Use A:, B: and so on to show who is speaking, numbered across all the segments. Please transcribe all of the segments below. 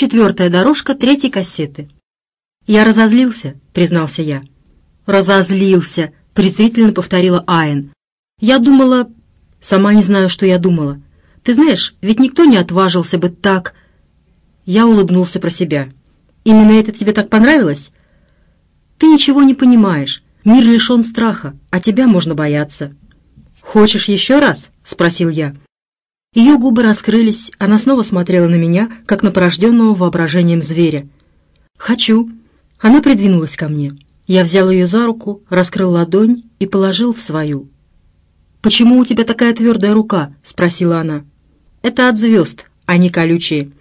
A: Четвертая дорожка третьей кассеты. «Я разозлился», — признался я. «Разозлился», — презрительно повторила Айн. «Я думала...» «Сама не знаю, что я думала. Ты знаешь, ведь никто не отважился бы так...» Я улыбнулся про себя. «Именно это тебе так понравилось?» «Ты ничего не понимаешь. Мир лишен страха, а тебя можно бояться». «Хочешь еще раз?» — спросил я. Ее губы раскрылись, она снова смотрела на меня, как на порожденного воображением зверя. «Хочу». Она придвинулась ко мне. Я взял ее за руку, раскрыл ладонь и положил в свою. «Почему у тебя такая твердая рука?» — спросила она. «Это от звезд, а не колючие.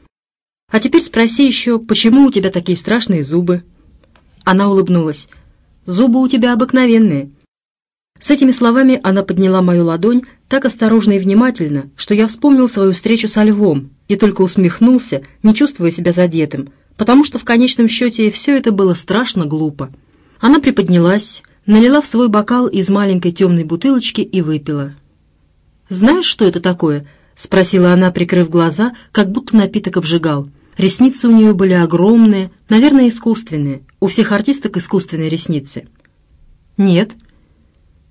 A: А теперь спроси еще, почему у тебя такие страшные зубы?» Она улыбнулась. «Зубы у тебя обыкновенные». С этими словами она подняла мою ладонь так осторожно и внимательно, что я вспомнил свою встречу со львом и только усмехнулся, не чувствуя себя задетым, потому что в конечном счете все это было страшно глупо. Она приподнялась, налила в свой бокал из маленькой темной бутылочки и выпила. «Знаешь, что это такое?» — спросила она, прикрыв глаза, как будто напиток обжигал. Ресницы у нее были огромные, наверное, искусственные. У всех артисток искусственные ресницы. «Нет».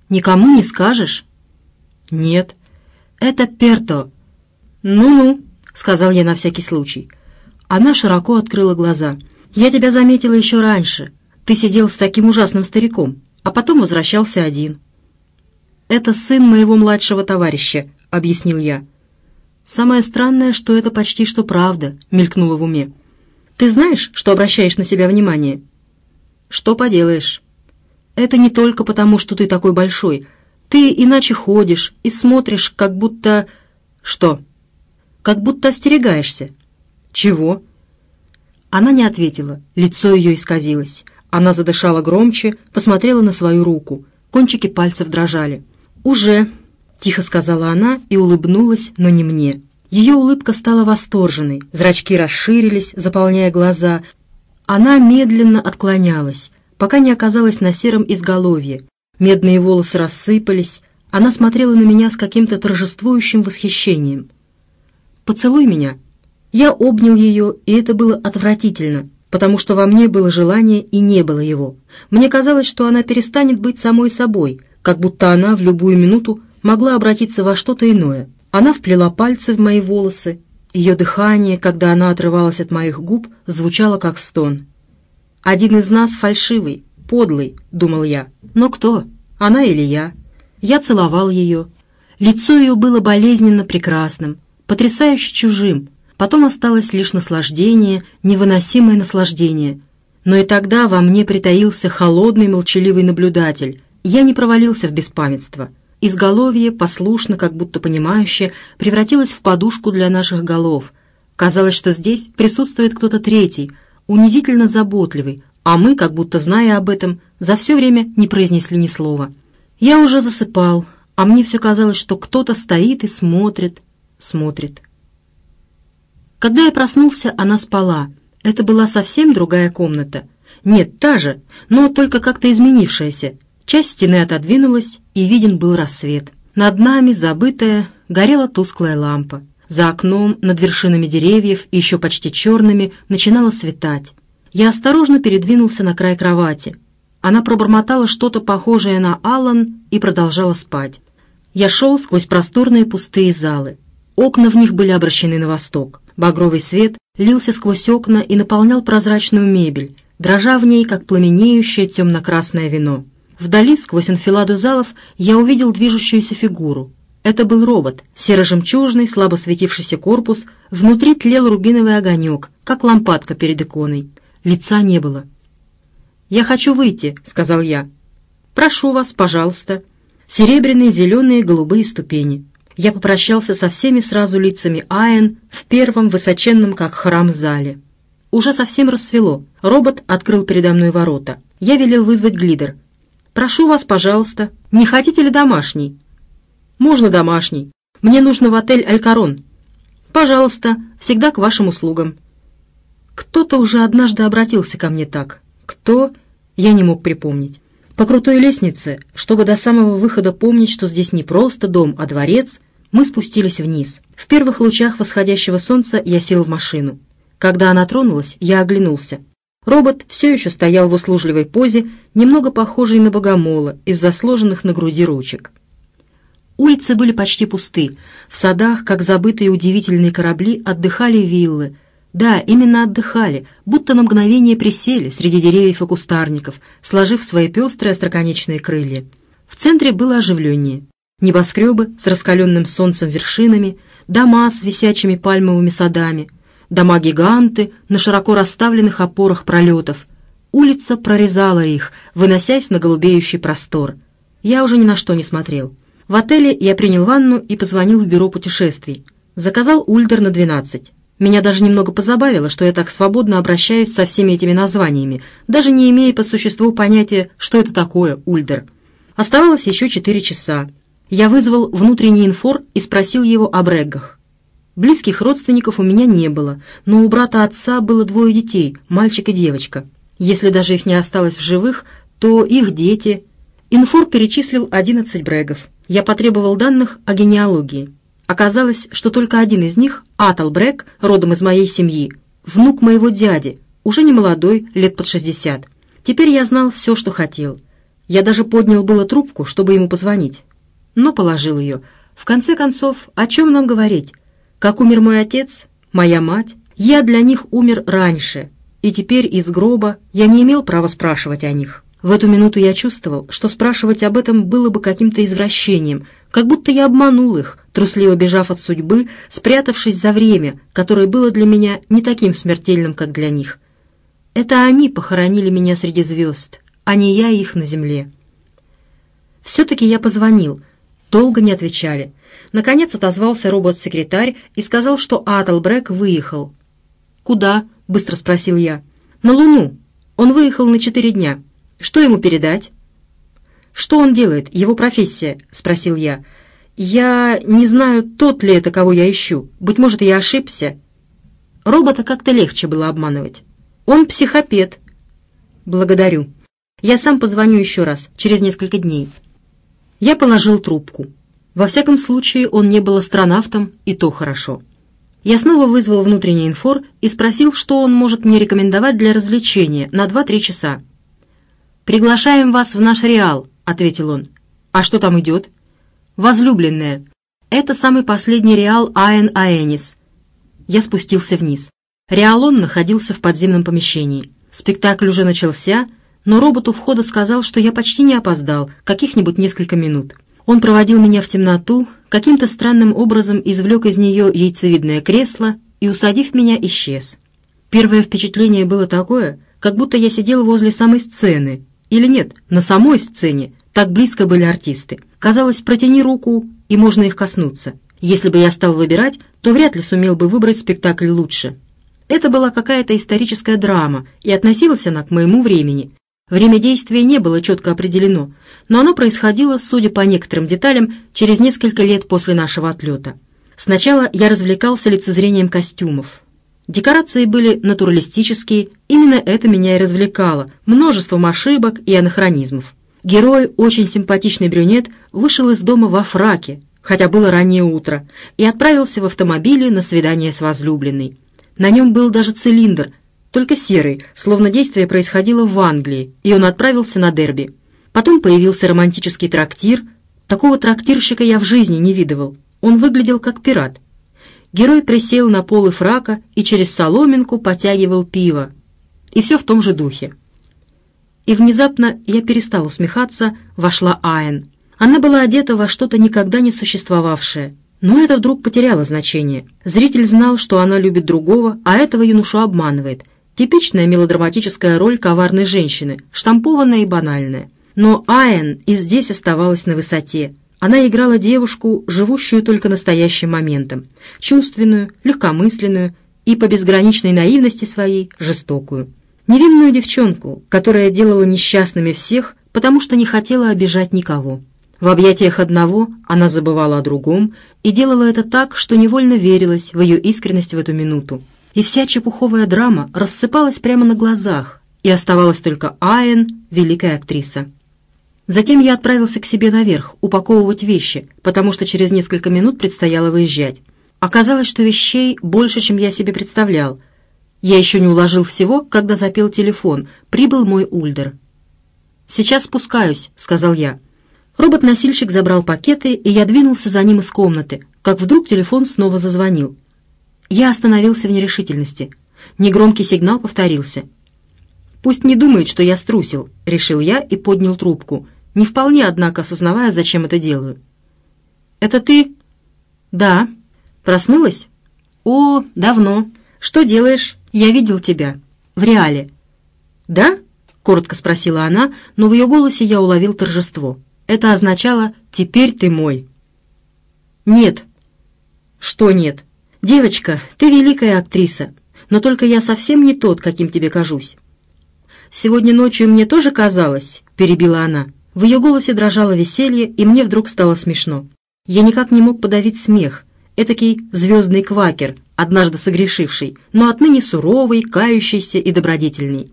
A: «Никому не скажешь?» «Нет». «Это перто». «Ну-ну», — сказал я на всякий случай. Она широко открыла глаза. «Я тебя заметила еще раньше. Ты сидел с таким ужасным стариком, а потом возвращался один». «Это сын моего младшего товарища», — объяснил я. «Самое странное, что это почти что правда», — мелькнуло в уме. «Ты знаешь, что обращаешь на себя внимание?» «Что поделаешь?» «Это не только потому, что ты такой большой. Ты иначе ходишь и смотришь, как будто...» «Что?» «Как будто остерегаешься». «Чего?» Она не ответила, лицо ее исказилось. Она задышала громче, посмотрела на свою руку. Кончики пальцев дрожали. «Уже», — тихо сказала она и улыбнулась, но не мне. Ее улыбка стала восторженной, зрачки расширились, заполняя глаза. Она медленно отклонялась, пока не оказалась на сером изголовье. Медные волосы рассыпались. Она смотрела на меня с каким-то торжествующим восхищением. «Поцелуй меня», я обнял ее, и это было отвратительно, потому что во мне было желание и не было его. Мне казалось, что она перестанет быть самой собой, как будто она в любую минуту могла обратиться во что-то иное. Она вплела пальцы в мои волосы. Ее дыхание, когда она отрывалась от моих губ, звучало как стон. «Один из нас фальшивый, подлый», — думал я. «Но кто? Она или я?» Я целовал ее. Лицо ее было болезненно прекрасным, потрясающе чужим, Потом осталось лишь наслаждение, невыносимое наслаждение. Но и тогда во мне притаился холодный молчаливый наблюдатель. Я не провалился в беспамятство. Изголовье, послушно, как будто понимающе, превратилось в подушку для наших голов. Казалось, что здесь присутствует кто-то третий, унизительно заботливый, а мы, как будто зная об этом, за все время не произнесли ни слова. Я уже засыпал, а мне все казалось, что кто-то стоит и смотрит, смотрит. Когда я проснулся, она спала. Это была совсем другая комната. Нет, та же, но только как-то изменившаяся. Часть стены отодвинулась, и виден был рассвет. Над нами, забытая, горела тусклая лампа. За окном, над вершинами деревьев, еще почти черными, начинало светать. Я осторожно передвинулся на край кровати. Она пробормотала что-то похожее на Аллан и продолжала спать. Я шел сквозь просторные пустые залы. Окна в них были обращены на восток. Багровый свет лился сквозь окна и наполнял прозрачную мебель, дрожа в ней, как пламенеющее темно-красное вино. Вдали, сквозь анфиладу залов, я увидел движущуюся фигуру. Это был робот, серо-жемчужный, слабо светившийся корпус, внутри тлел рубиновый огонек, как лампадка перед иконой. Лица не было. «Я хочу выйти», — сказал я. «Прошу вас, пожалуйста». Серебряные, зеленые, голубые ступени я попрощался со всеми сразу лицами Айн в первом высоченном, как храм, зале. Уже совсем рассвело. Робот открыл передо мной ворота. Я велел вызвать глидер. «Прошу вас, пожалуйста. Не хотите ли домашний?» «Можно домашний. Мне нужно в отель «Алькарон». «Пожалуйста, всегда к вашим услугам». Кто-то уже однажды обратился ко мне так. Кто? Я не мог припомнить. По крутой лестнице, чтобы до самого выхода помнить, что здесь не просто дом, а дворец, мы спустились вниз. В первых лучах восходящего солнца я сел в машину. Когда она тронулась, я оглянулся. Робот все еще стоял в услужливой позе, немного похожей на богомола из-за сложенных на груди ручек. Улицы были почти пусты. В садах, как забытые удивительные корабли, отдыхали виллы. Да, именно отдыхали, будто на мгновение присели среди деревьев и кустарников, сложив свои пестрые остроконечные крылья. В центре было оживленнее. Небоскребы с раскаленным солнцем вершинами, дома с висячими пальмовыми садами, дома-гиганты на широко расставленных опорах пролетов. Улица прорезала их, выносясь на голубеющий простор. Я уже ни на что не смотрел. В отеле я принял ванну и позвонил в бюро путешествий. Заказал ульдер на 12. Меня даже немного позабавило, что я так свободно обращаюсь со всеми этими названиями, даже не имея по существу понятия, что это такое ульдер. Оставалось еще 4 часа. Я вызвал внутренний инфор и спросил его о бреггах. Близких родственников у меня не было, но у брата отца было двое детей, мальчик и девочка. Если даже их не осталось в живых, то их дети... Инфор перечислил 11 брегов я потребовал данных о генеалогии. Оказалось, что только один из них, Атал Брэк, родом из моей семьи, внук моего дяди, уже не молодой, лет под 60. Теперь я знал все, что хотел. Я даже поднял было трубку, чтобы ему позвонить. Но положил ее. В конце концов, о чем нам говорить? Как умер мой отец, моя мать, я для них умер раньше, и теперь из гроба я не имел права спрашивать о них». В эту минуту я чувствовал, что спрашивать об этом было бы каким-то извращением, как будто я обманул их, трусливо бежав от судьбы, спрятавшись за время, которое было для меня не таким смертельным, как для них. Это они похоронили меня среди звезд, а не я их на земле. Все-таки я позвонил. Долго не отвечали. Наконец отозвался робот-секретарь и сказал, что Атлбрек выехал. «Куда?» — быстро спросил я. «На Луну. Он выехал на четыре дня». Что ему передать?» «Что он делает? Его профессия?» — спросил я. «Я не знаю, тот ли это, кого я ищу. Быть может, я ошибся». Робота как-то легче было обманывать. «Он психопед». «Благодарю. Я сам позвоню еще раз, через несколько дней». Я положил трубку. Во всяком случае, он не был астронавтом, и то хорошо. Я снова вызвал внутренний инфор и спросил, что он может мне рекомендовать для развлечения на 2-3 часа. «Приглашаем вас в наш Реал», — ответил он. «А что там идет?» «Возлюбленная. Это самый последний Реал Аэн Аэнис». Я спустился вниз. Реалон находился в подземном помещении. Спектакль уже начался, но робот у входа сказал, что я почти не опоздал, каких-нибудь несколько минут. Он проводил меня в темноту, каким-то странным образом извлек из нее яйцевидное кресло и, усадив меня, исчез. Первое впечатление было такое, как будто я сидел возле самой сцены, или нет, на самой сцене, так близко были артисты. Казалось, протяни руку, и можно их коснуться. Если бы я стал выбирать, то вряд ли сумел бы выбрать спектакль лучше. Это была какая-то историческая драма, и относилась она к моему времени. Время действия не было четко определено, но оно происходило, судя по некоторым деталям, через несколько лет после нашего отлета. Сначала я развлекался лицезрением костюмов, Декорации были натуралистические, именно это меня и развлекало, множеством ошибок и анахронизмов. Герой, очень симпатичный брюнет, вышел из дома во фраке, хотя было раннее утро, и отправился в автомобиле на свидание с возлюбленной. На нем был даже цилиндр, только серый, словно действие происходило в Англии, и он отправился на дерби. Потом появился романтический трактир. Такого трактирщика я в жизни не видывал. Он выглядел как пират — Герой присел на полы фрака и через соломинку потягивал пиво. И все в том же духе. И внезапно я перестал усмехаться, вошла Айн. Она была одета во что-то никогда не существовавшее. Но это вдруг потеряло значение. Зритель знал, что она любит другого, а этого юношу обманывает. Типичная мелодраматическая роль коварной женщины, штампованная и банальная. Но Айн и здесь оставалась на высоте. Она играла девушку, живущую только настоящим моментом, чувственную, легкомысленную и по безграничной наивности своей жестокую. Невинную девчонку, которая делала несчастными всех, потому что не хотела обижать никого. В объятиях одного она забывала о другом и делала это так, что невольно верилась в ее искренность в эту минуту. И вся чепуховая драма рассыпалась прямо на глазах, и оставалась только Айн, великая актриса. Затем я отправился к себе наверх, упаковывать вещи, потому что через несколько минут предстояло выезжать. Оказалось, что вещей больше, чем я себе представлял. Я еще не уложил всего, когда запел телефон. Прибыл мой Ульдер. «Сейчас спускаюсь», — сказал я. Робот-носильщик забрал пакеты, и я двинулся за ним из комнаты, как вдруг телефон снова зазвонил. Я остановился в нерешительности. Негромкий сигнал повторился. «Пусть не думает, что я струсил», — решил я и поднял трубку, не вполне, однако, осознавая, зачем это делаю. «Это ты?» «Да». «Проснулась?» «О, давно. Что делаешь? Я видел тебя. В реале». «Да?» — коротко спросила она, но в ее голосе я уловил торжество. Это означало «теперь ты мой». «Нет». «Что нет?» «Девочка, ты великая актриса, но только я совсем не тот, каким тебе кажусь». «Сегодня ночью мне тоже казалось», — перебила она. В ее голосе дрожало веселье, и мне вдруг стало смешно. Я никак не мог подавить смех. Этакий звездный квакер, однажды согрешивший, но отныне суровый, кающийся и добродетельный.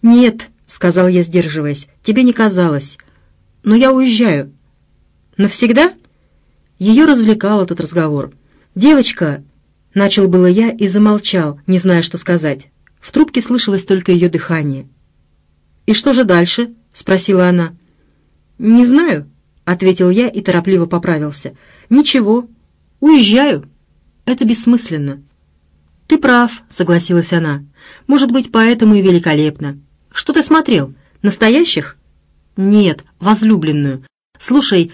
A: «Нет», — сказал я, сдерживаясь, — «тебе не казалось. Но я уезжаю». «Навсегда?» Ее развлекал этот разговор. «Девочка...» — начал было я и замолчал, не зная, что сказать. В трубке слышалось только ее дыхание. «И что же дальше?» — спросила она. «Не знаю», — ответил я и торопливо поправился. «Ничего. Уезжаю. Это бессмысленно». «Ты прав», — согласилась она. «Может быть, поэтому и великолепно. Что ты смотрел? Настоящих?» «Нет, возлюбленную. Слушай,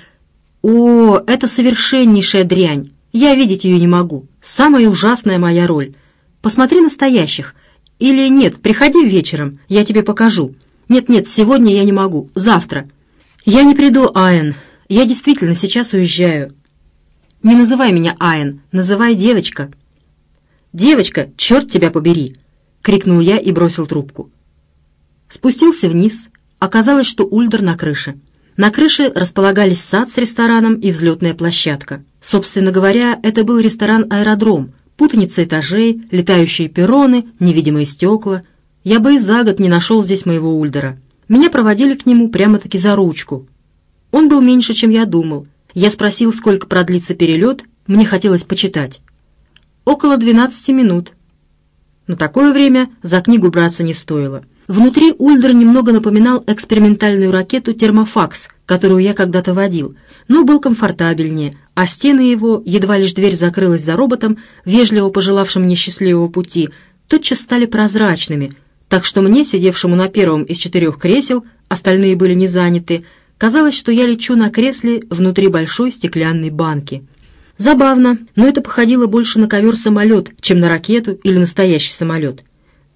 A: о, это совершеннейшая дрянь. Я видеть ее не могу. Самая ужасная моя роль. Посмотри настоящих. Или нет, приходи вечером, я тебе покажу. Нет-нет, сегодня я не могу. Завтра. Я не приду, Айн. Я действительно сейчас уезжаю. Не называй меня Айн, называй девочка. Девочка, черт тебя побери! Крикнул я и бросил трубку. Спустился вниз. Оказалось, что Ульдер на крыше. На крыше располагались сад с рестораном и взлетная площадка. Собственно говоря, это был ресторан-аэродром, путаница этажей, летающие перроны, невидимые стекла. Я бы и за год не нашел здесь моего Ульдера. Меня проводили к нему прямо-таки за ручку. Он был меньше, чем я думал. Я спросил, сколько продлится перелет, мне хотелось почитать. Около 12 минут. На такое время за книгу браться не стоило. Внутри Ульдер немного напоминал экспериментальную ракету «Термофакс», которую я когда-то водил, но был комфортабельнее, а стены его, едва лишь дверь закрылась за роботом, вежливо пожелавшим мне счастливого пути, тотчас стали прозрачными, так что мне, сидевшему на первом из четырех кресел, остальные были не заняты, казалось, что я лечу на кресле внутри большой стеклянной банки. Забавно, но это походило больше на ковер-самолет, чем на ракету или настоящий самолет.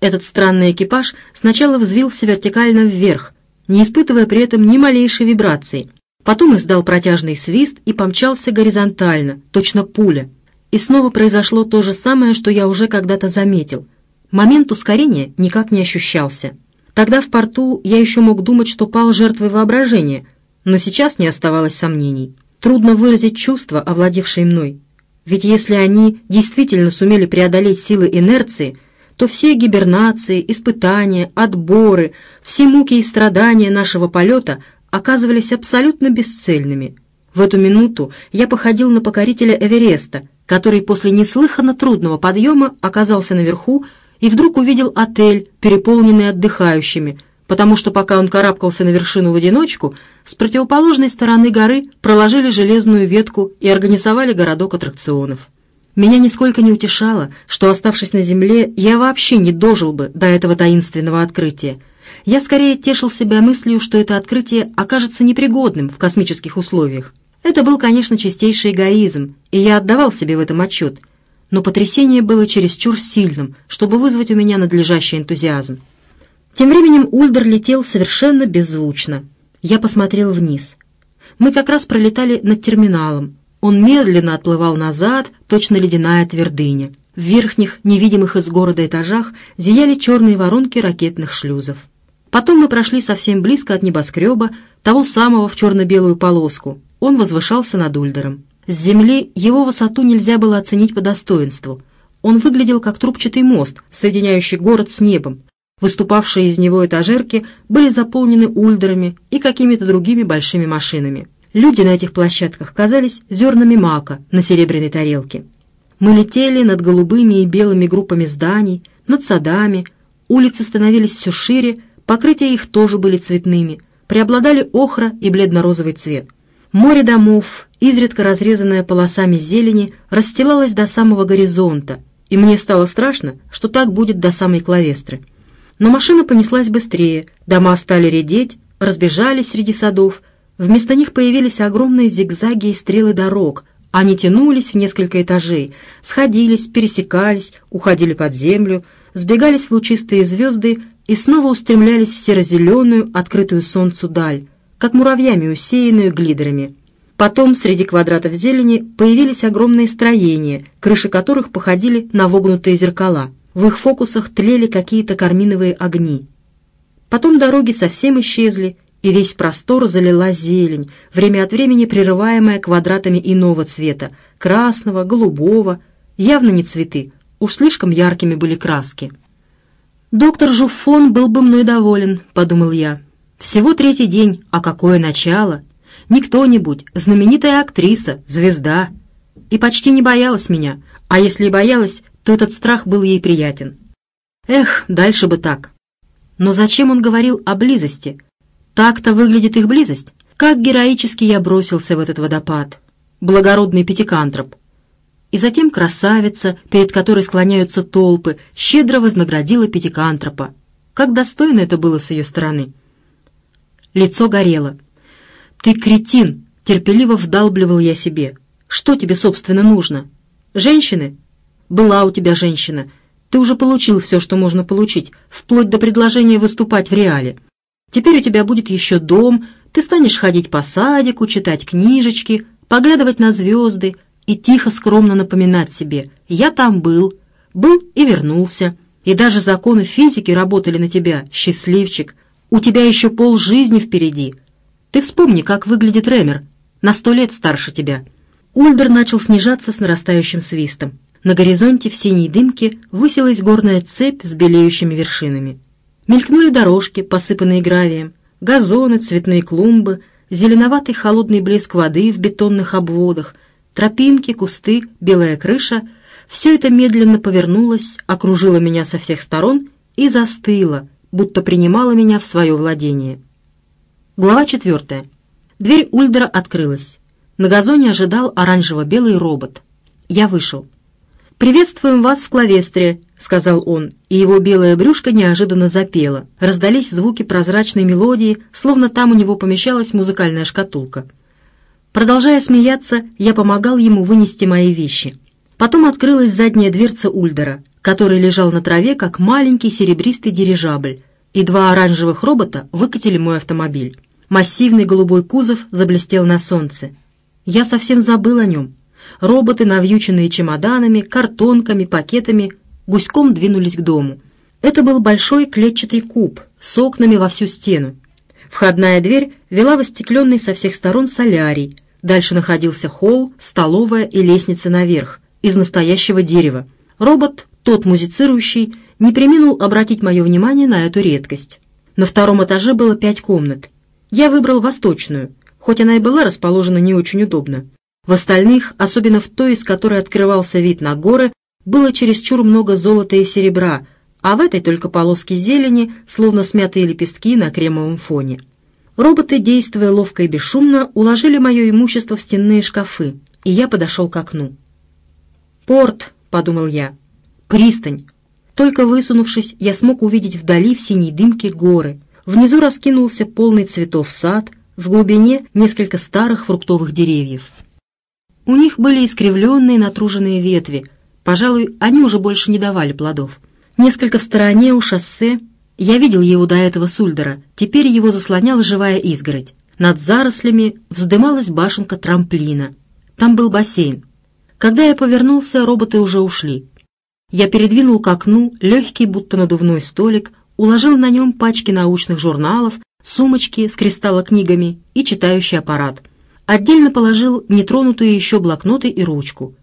A: Этот странный экипаж сначала взвился вертикально вверх, не испытывая при этом ни малейшей вибрации. Потом издал протяжный свист и помчался горизонтально, точно пуля. И снова произошло то же самое, что я уже когда-то заметил. Момент ускорения никак не ощущался. Тогда в порту я еще мог думать, что пал жертвой воображения, но сейчас не оставалось сомнений. Трудно выразить чувства, овладевшие мной. Ведь если они действительно сумели преодолеть силы инерции – то все гибернации, испытания, отборы, все муки и страдания нашего полета оказывались абсолютно бесцельными. В эту минуту я походил на покорителя Эвереста, который после неслыханно трудного подъема оказался наверху и вдруг увидел отель, переполненный отдыхающими, потому что пока он карабкался на вершину в одиночку, с противоположной стороны горы проложили железную ветку и организовали городок аттракционов. Меня нисколько не утешало, что, оставшись на земле, я вообще не дожил бы до этого таинственного открытия. Я скорее тешил себя мыслью, что это открытие окажется непригодным в космических условиях. Это был, конечно, чистейший эгоизм, и я отдавал себе в этом отчет, но потрясение было чересчур сильным, чтобы вызвать у меня надлежащий энтузиазм. Тем временем Ульдер летел совершенно беззвучно. Я посмотрел вниз. Мы как раз пролетали над терминалом, он медленно отплывал назад, точно ледяная твердыня. В верхних, невидимых из города этажах зияли черные воронки ракетных шлюзов. Потом мы прошли совсем близко от небоскреба, того самого в черно-белую полоску. Он возвышался над Ульдером. С земли его высоту нельзя было оценить по достоинству. Он выглядел как трубчатый мост, соединяющий город с небом. Выступавшие из него этажерки были заполнены ульдерами и какими-то другими большими машинами. Люди на этих площадках казались зернами мака на серебряной тарелке. Мы летели над голубыми и белыми группами зданий, над садами. Улицы становились все шире, покрытия их тоже были цветными. Преобладали охра и бледно-розовый цвет. Море домов, изредка разрезанное полосами зелени, расстилалось до самого горизонта, и мне стало страшно, что так будет до самой Клавестры. Но машина понеслась быстрее, дома стали редеть, разбежались среди садов, вместо них появились огромные зигзаги и стрелы дорог, они тянулись в несколько этажей, сходились, пересекались, уходили под землю, сбегались в лучистые звезды и снова устремлялись в серо-зеленую, открытую солнцу даль, как муравьями усеянную глидерами. Потом среди квадратов зелени появились огромные строения, крыши которых походили на вогнутые зеркала. В их фокусах тлели какие-то карминовые огни. Потом дороги совсем исчезли, и весь простор залила зелень, время от времени прерываемая квадратами иного цвета, красного, голубого, явно не цветы, уж слишком яркими были краски. «Доктор Жуффон был бы мной доволен», — подумал я. «Всего третий день, а какое начало! Не кто-нибудь, знаменитая актриса, звезда. И почти не боялась меня, а если и боялась, то этот страх был ей приятен. Эх, дальше бы так. Но зачем он говорил о близости?» Так-то выглядит их близость. Как героически я бросился в этот водопад. Благородный пятикантроп. И затем красавица, перед которой склоняются толпы, щедро вознаградила пятикантропа. Как достойно это было с ее стороны. Лицо горело. «Ты кретин!» — терпеливо вдалбливал я себе. «Что тебе, собственно, нужно? Женщины? Была у тебя женщина. Ты уже получил все, что можно получить, вплоть до предложения выступать в реале». Теперь у тебя будет еще дом, ты станешь ходить по садику, читать книжечки, поглядывать на звезды и тихо, скромно напоминать себе «я там был, был и вернулся». И даже законы физики работали на тебя, счастливчик. У тебя еще пол жизни впереди. Ты вспомни, как выглядит Ремер, на сто лет старше тебя. Ульдер начал снижаться с нарастающим свистом. На горизонте в синей дымке высилась горная цепь с белеющими вершинами. Мелькнули дорожки, посыпанные гравием, газоны, цветные клумбы, зеленоватый холодный блеск воды в бетонных обводах, тропинки, кусты, белая крыша — все это медленно повернулось, окружило меня со всех сторон и застыло, будто принимало меня в свое владение. Глава четвертая. Дверь Ульдера открылась. На газоне ожидал оранжево-белый робот. Я вышел. «Приветствуем вас в Клавестре», — сказал он, и его белое брюшко неожиданно запело. Раздались звуки прозрачной мелодии, словно там у него помещалась музыкальная шкатулка. Продолжая смеяться, я помогал ему вынести мои вещи. Потом открылась задняя дверца Ульдера, который лежал на траве, как маленький серебристый дирижабль, и два оранжевых робота выкатили мой автомобиль. Массивный голубой кузов заблестел на солнце. Я совсем забыл о нем. Роботы, навьюченные чемоданами, картонками, пакетами, гуськом двинулись к дому. Это был большой клетчатый куб с окнами во всю стену. Входная дверь вела в остекленный со всех сторон солярий. Дальше находился холл, столовая и лестница наверх, из настоящего дерева. Робот, тот музицирующий, не приминул обратить мое внимание на эту редкость. На втором этаже было пять комнат. Я выбрал восточную, хоть она и была расположена не очень удобно. В остальных, особенно в той, из которой открывался вид на горы, было чересчур много золота и серебра, а в этой только полоски зелени, словно смятые лепестки на кремовом фоне. Роботы, действуя ловко и бесшумно, уложили мое имущество в стенные шкафы, и я подошел к окну. «Порт», — подумал я, — «пристань». Только высунувшись, я смог увидеть вдали в синей дымке горы. Внизу раскинулся полный цветов сад, в глубине несколько старых фруктовых деревьев. У них были искривленные натруженные ветви. Пожалуй, они уже больше не давали плодов. Несколько в стороне у шоссе я видел его до этого Сульдера. Теперь его заслоняла живая изгородь. Над зарослями вздымалась башенка трамплина. Там был бассейн. Когда я повернулся, роботы уже ушли. Я передвинул к окну легкий, будто надувной столик, уложил на нем пачки научных журналов, сумочки с кристаллокнигами и читающий аппарат — Отдельно положил нетронутые еще блокноты и ручку.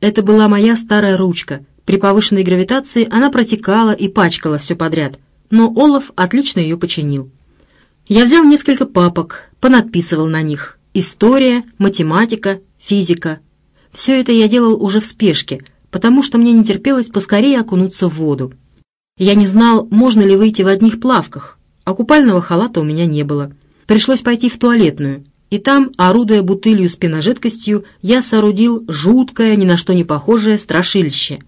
A: Это была моя старая ручка. При повышенной гравитации она протекала и пачкала все подряд, но Олаф отлично ее починил. Я взял несколько папок, понадписывал на них. История, математика, физика. Все это я делал уже в спешке, потому что мне не терпелось поскорее окунуться в воду. Я не знал, можно ли выйти в одних плавках, а купального халата у меня не было. Пришлось пойти в туалетную, и там, орудуя бутылью с пеножидкостью, я соорудил жуткое, ни на что не похожее страшилище.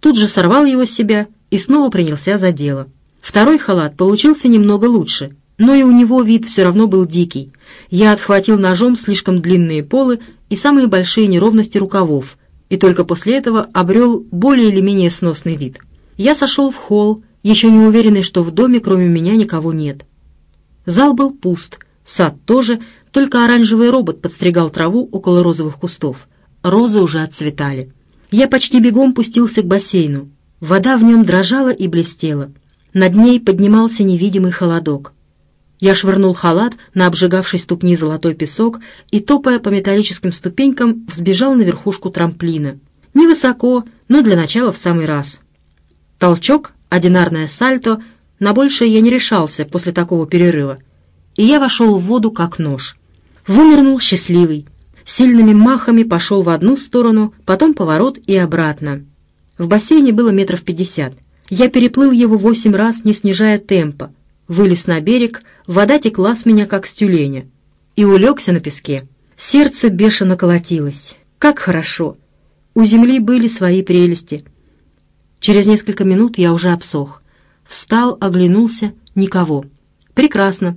A: Тут же сорвал его с себя и снова принялся за дело. Второй халат получился немного лучше, но и у него вид все равно был дикий. Я отхватил ножом слишком длинные полы и самые большие неровности рукавов, и только после этого обрел более или менее сносный вид. Я сошел в холл, еще не уверенный, что в доме кроме меня никого нет. Зал был пуст, сад тоже, только оранжевый робот подстригал траву около розовых кустов. Розы уже отцветали. Я почти бегом пустился к бассейну. Вода в нем дрожала и блестела. Над ней поднимался невидимый холодок. Я швырнул халат на обжигавший ступни золотой песок и, топая по металлическим ступенькам, взбежал на верхушку трамплина. Невысоко, но для начала в самый раз. Толчок, одинарное сальто, на большее я не решался после такого перерыва. И я вошел в воду как нож. Вынырнул счастливый. Сильными махами пошел в одну сторону, потом поворот и обратно. В бассейне было метров пятьдесят. Я переплыл его восемь раз, не снижая темпа. Вылез на берег, вода текла с меня, как с тюленя. И улегся на песке. Сердце бешено колотилось. Как хорошо! У земли были свои прелести. Через несколько минут я уже обсох. Встал, оглянулся — никого. Прекрасно.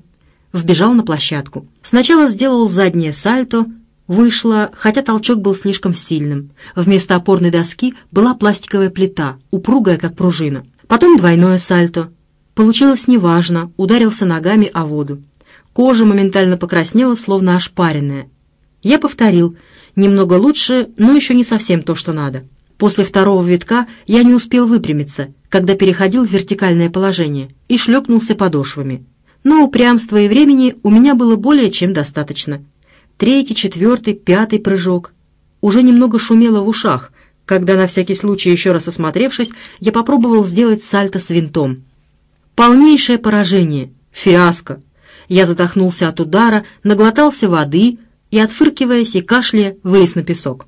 A: Вбежал на площадку. Сначала сделал заднее сальто, вышло, хотя толчок был слишком сильным. Вместо опорной доски была пластиковая плита, упругая, как пружина. Потом двойное сальто. Получилось неважно, ударился ногами о воду. Кожа моментально покраснела, словно ошпаренная. Я повторил. Немного лучше, но еще не совсем то, что надо. После второго витка я не успел выпрямиться, когда переходил в вертикальное положение, и шлепнулся подошвами. Но упрямства и времени у меня было более чем достаточно. Третий, четвертый, пятый прыжок. Уже немного шумело в ушах, когда, на всякий случай еще раз осмотревшись, я попробовал сделать сальто с винтом. Полнейшее поражение, фиаско. Я задохнулся от удара, наглотался воды и, отфыркиваясь и кашляя, вылез на песок.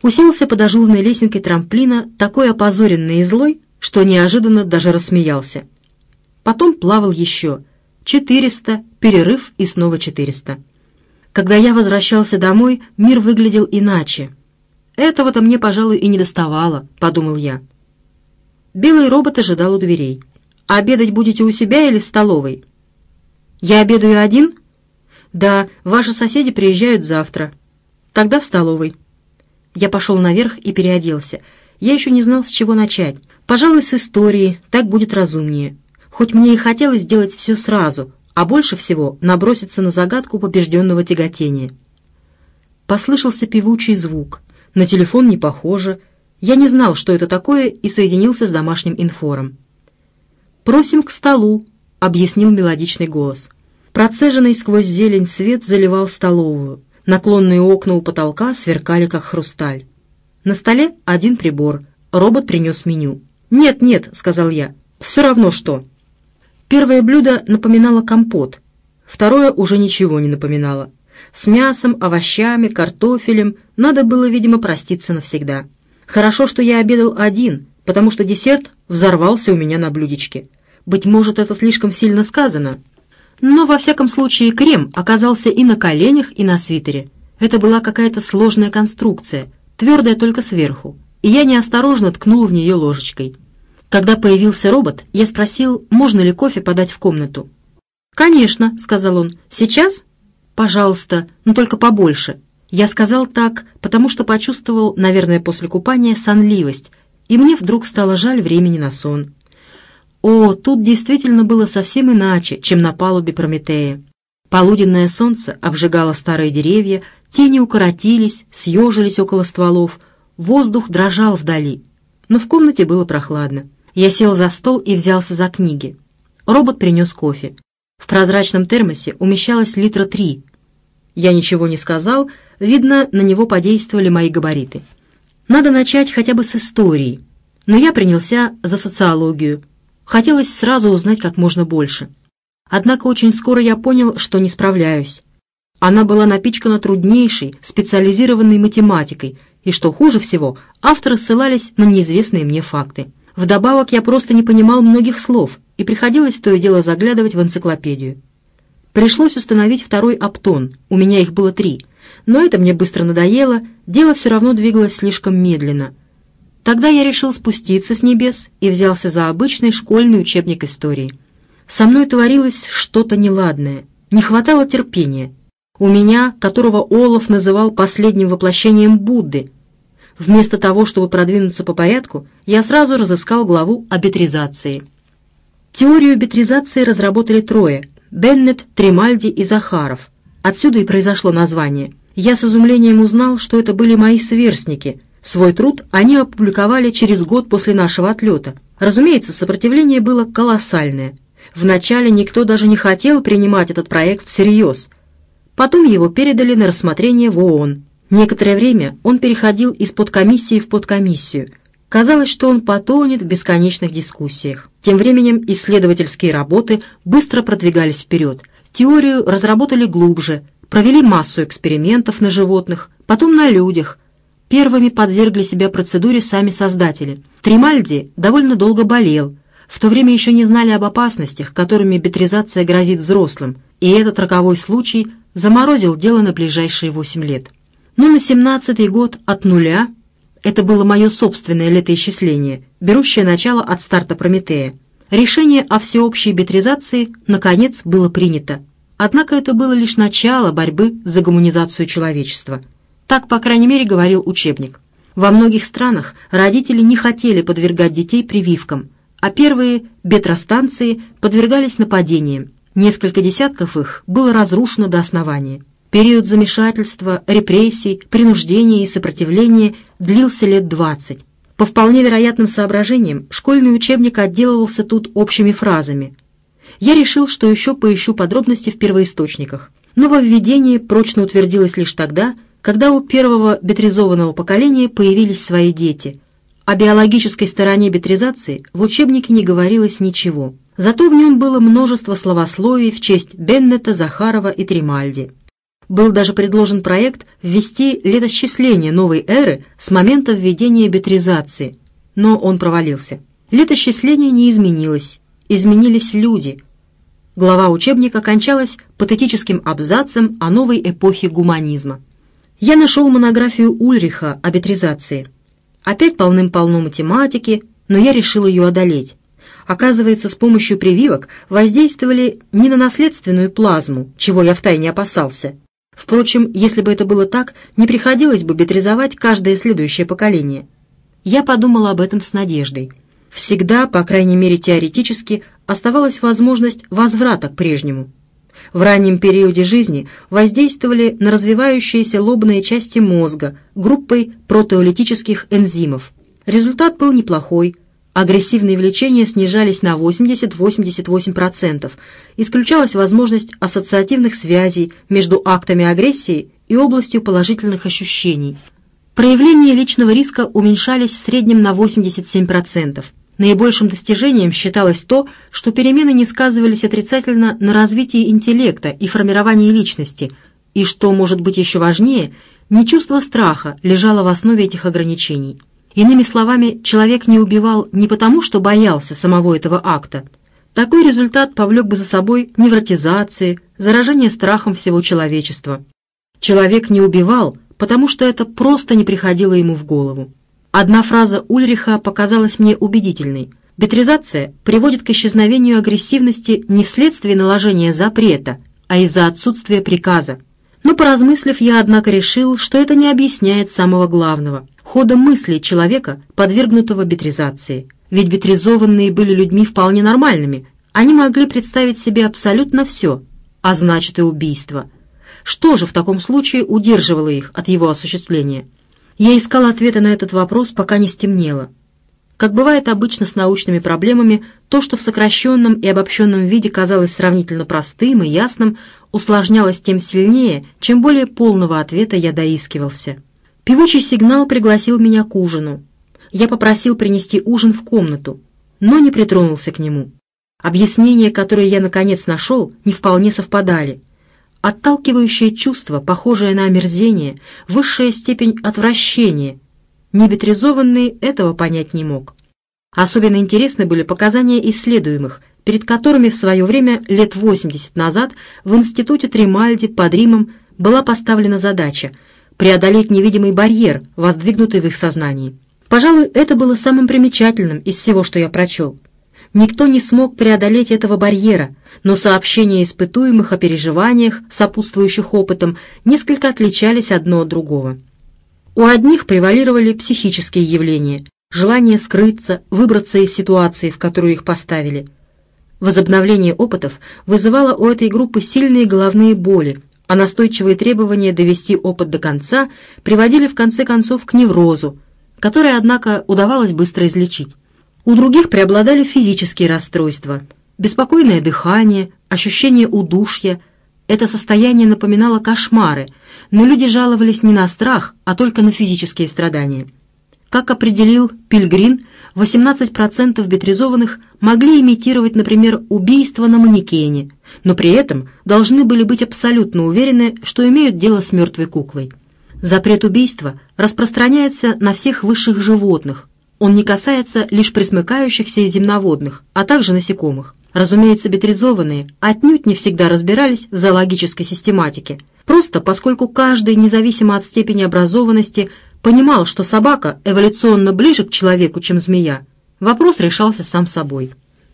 A: Уселся под ажурной лесенкой трамплина, такой опозоренный и злой, что неожиданно даже рассмеялся. Потом плавал еще. Четыреста, перерыв и снова четыреста. Когда я возвращался домой, мир выглядел иначе. «Этого-то мне, пожалуй, и не доставало», — подумал я. Белый робот ожидал у дверей. «Обедать будете у себя или в столовой?» «Я обедаю один?» «Да, ваши соседи приезжают завтра. Тогда в столовой». Я пошел наверх и переоделся. Я еще не знал, с чего начать. Пожалуй, с истории, так будет разумнее. Хоть мне и хотелось сделать все сразу, а больше всего наброситься на загадку побежденного тяготения. Послышался певучий звук. На телефон не похоже. Я не знал, что это такое, и соединился с домашним инфором. «Просим к столу», — объяснил мелодичный голос. Процеженный сквозь зелень свет заливал столовую. Наклонные окна у потолка сверкали, как хрусталь. На столе один прибор. Робот принес меню. «Нет, нет», — сказал я, — «все равно что». Первое блюдо напоминало компот, второе уже ничего не напоминало. С мясом, овощами, картофелем надо было, видимо, проститься навсегда. Хорошо, что я обедал один, потому что десерт взорвался у меня на блюдечке. Быть может, это слишком сильно сказано, но, во всяком случае, крем оказался и на коленях, и на свитере. Это была какая-то сложная конструкция, твердая только сверху, и я неосторожно ткнул в нее ложечкой. Когда появился робот, я спросил, можно ли кофе подать в комнату. «Конечно», — сказал он. «Сейчас?» «Пожалуйста, но только побольше». Я сказал так, потому что почувствовал, наверное, после купания сонливость, и мне вдруг стало жаль времени на сон. О, тут действительно было совсем иначе, чем на палубе Прометея. Полуденное солнце обжигало старые деревья, тени укоротились, съежились около стволов, воздух дрожал вдали. Но в комнате было прохладно. Я сел за стол и взялся за книги. Робот принес кофе. В прозрачном термосе умещалось литра три. Я ничего не сказал, видно, на него подействовали мои габариты. Надо начать хотя бы с истории. Но я принялся за социологию, Хотелось сразу узнать как можно больше. Однако очень скоро я понял, что не справляюсь. Она была напичкана труднейшей, специализированной математикой, и, что хуже всего, авторы ссылались на неизвестные мне факты. Вдобавок я просто не понимал многих слов, и приходилось то и дело заглядывать в энциклопедию. Пришлось установить второй оптон, у меня их было три, но это мне быстро надоело, дело все равно двигалось слишком медленно. Тогда я решил спуститься с небес и взялся за обычный школьный учебник истории. Со мной творилось что-то неладное, не хватало терпения. У меня, которого Олаф называл последним воплощением Будды, вместо того, чтобы продвинуться по порядку, я сразу разыскал главу о бетризации. Теорию бетризации разработали трое – Беннет, Тримальди и Захаров. Отсюда и произошло название. Я с изумлением узнал, что это были мои сверстники. Свой труд они опубликовали через год после нашего отлета. Разумеется, сопротивление было колоссальное. Вначале никто даже не хотел принимать этот проект всерьез. Потом его передали на рассмотрение в ООН. Некоторое время он переходил из подкомиссии в подкомиссию – Казалось, что он потонет в бесконечных дискуссиях. Тем временем исследовательские работы быстро продвигались вперед. Теорию разработали глубже, провели массу экспериментов на животных, потом на людях. Первыми подвергли себя процедуре сами создатели. Тримальди довольно долго болел. В то время еще не знали об опасностях, которыми бетризация грозит взрослым, и этот роковой случай заморозил дело на ближайшие восемь лет. Но на семнадцатый год от нуля это было мое собственное летоисчисление, берущее начало от старта Прометея. Решение о всеобщей бетризации, наконец, было принято. Однако это было лишь начало борьбы за гуманизацию человечества. Так, по крайней мере, говорил учебник. Во многих странах родители не хотели подвергать детей прививкам, а первые бетростанции подвергались нападениям. Несколько десятков их было разрушено до основания. Период замешательства, репрессий, принуждения и сопротивления длился лет двадцать. По вполне вероятным соображениям, школьный учебник отделывался тут общими фразами. Я решил, что еще поищу подробности в первоисточниках. Нововведение прочно утвердилось лишь тогда, когда у первого бетризованного поколения появились свои дети. О биологической стороне бетризации в учебнике не говорилось ничего. Зато в нем было множество словословий в честь Беннета, Захарова и Тримальди. Был даже предложен проект ввести летосчисление новой эры с момента введения бетризации, но он провалился. Летосчисление не изменилось, изменились люди. Глава учебника кончалась патетическим абзацем о новой эпохе гуманизма. Я нашел монографию Ульриха о бетризации. Опять полным-полно математики, но я решил ее одолеть. Оказывается, с помощью прививок воздействовали не на наследственную плазму, чего я втайне опасался, Впрочем, если бы это было так, не приходилось бы бетризовать каждое следующее поколение. Я подумала об этом с надеждой. Всегда, по крайней мере теоретически, оставалась возможность возврата к прежнему. В раннем периоде жизни воздействовали на развивающиеся лобные части мозга группой протеолитических энзимов. Результат был неплохой – агрессивные влечения снижались на 80-88%, исключалась возможность ассоциативных связей между актами агрессии и областью положительных ощущений. Проявления личного риска уменьшались в среднем на 87%. Наибольшим достижением считалось то, что перемены не сказывались отрицательно на развитии интеллекта и формировании личности, и, что может быть еще важнее, не чувство страха лежало в основе этих ограничений. Иными словами, человек не убивал не потому, что боялся самого этого акта. Такой результат повлек бы за собой невротизации, заражение страхом всего человечества. Человек не убивал, потому что это просто не приходило ему в голову. Одна фраза Ульриха показалась мне убедительной. Бетризация приводит к исчезновению агрессивности не вследствие наложения запрета, а из-за отсутствия приказа. Но поразмыслив, я, однако, решил, что это не объясняет самого главного – хода мысли человека, подвергнутого бетризации. Ведь бетризованные были людьми вполне нормальными, они могли представить себе абсолютно все, а значит и убийство. Что же в таком случае удерживало их от его осуществления? Я искал ответа на этот вопрос, пока не стемнело. Как бывает обычно с научными проблемами, то, что в сокращенном и обобщенном виде казалось сравнительно простым и ясным, усложнялось тем сильнее, чем более полного ответа я доискивался. Певучий сигнал пригласил меня к ужину. Я попросил принести ужин в комнату, но не притронулся к нему. Объяснения, которые я наконец нашел, не вполне совпадали. Отталкивающее чувство, похожее на омерзение, высшая степень отвращения. Небетризованный этого понять не мог. Особенно интересны были показания исследуемых, перед которыми в свое время, лет 80 назад, в институте Тримальди под Римом была поставлена задача преодолеть невидимый барьер, воздвигнутый в их сознании. Пожалуй, это было самым примечательным из всего, что я прочел. Никто не смог преодолеть этого барьера, но сообщения испытуемых о переживаниях, сопутствующих опытом, несколько отличались одно от другого. У одних превалировали психические явления, желание скрыться, выбраться из ситуации, в которую их поставили. Возобновление опытов вызывало у этой группы сильные головные боли, а настойчивые требования довести опыт до конца приводили в конце концов к неврозу, который, однако, удавалось быстро излечить. У других преобладали физические расстройства, беспокойное дыхание, ощущение удушья. Это состояние напоминало кошмары, но люди жаловались не на страх, а только на физические страдания. Как определил Пильгрин, 18% бетризованных могли имитировать, например, убийство на манекене, но при этом должны были быть абсолютно уверены, что имеют дело с мертвой куклой. Запрет убийства распространяется на всех высших животных. Он не касается лишь присмыкающихся и земноводных, а также насекомых. Разумеется, бетризованные отнюдь не всегда разбирались в зоологической систематике, просто поскольку каждый, независимо от степени образованности, понимал, что собака эволюционно ближе к человеку, чем змея, вопрос решался сам собой.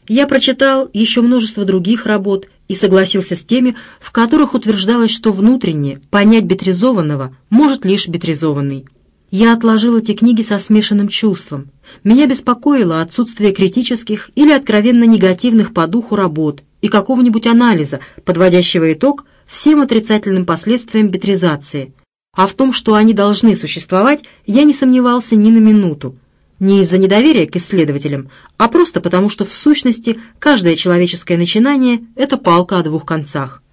A: Я прочитал еще множество других работ и согласился с теми, в которых утверждалось, что внутренне понять бетризованного может лишь бетризованный. Я отложил эти книги со смешанным чувством. Меня беспокоило отсутствие критических или откровенно негативных по духу работ и какого-нибудь анализа, подводящего итог всем отрицательным последствиям бетризации – а в том, что они должны существовать, я не сомневался ни на минуту. Не из-за недоверия к исследователям, а просто потому, что в сущности каждое человеческое начинание – это палка о двух концах.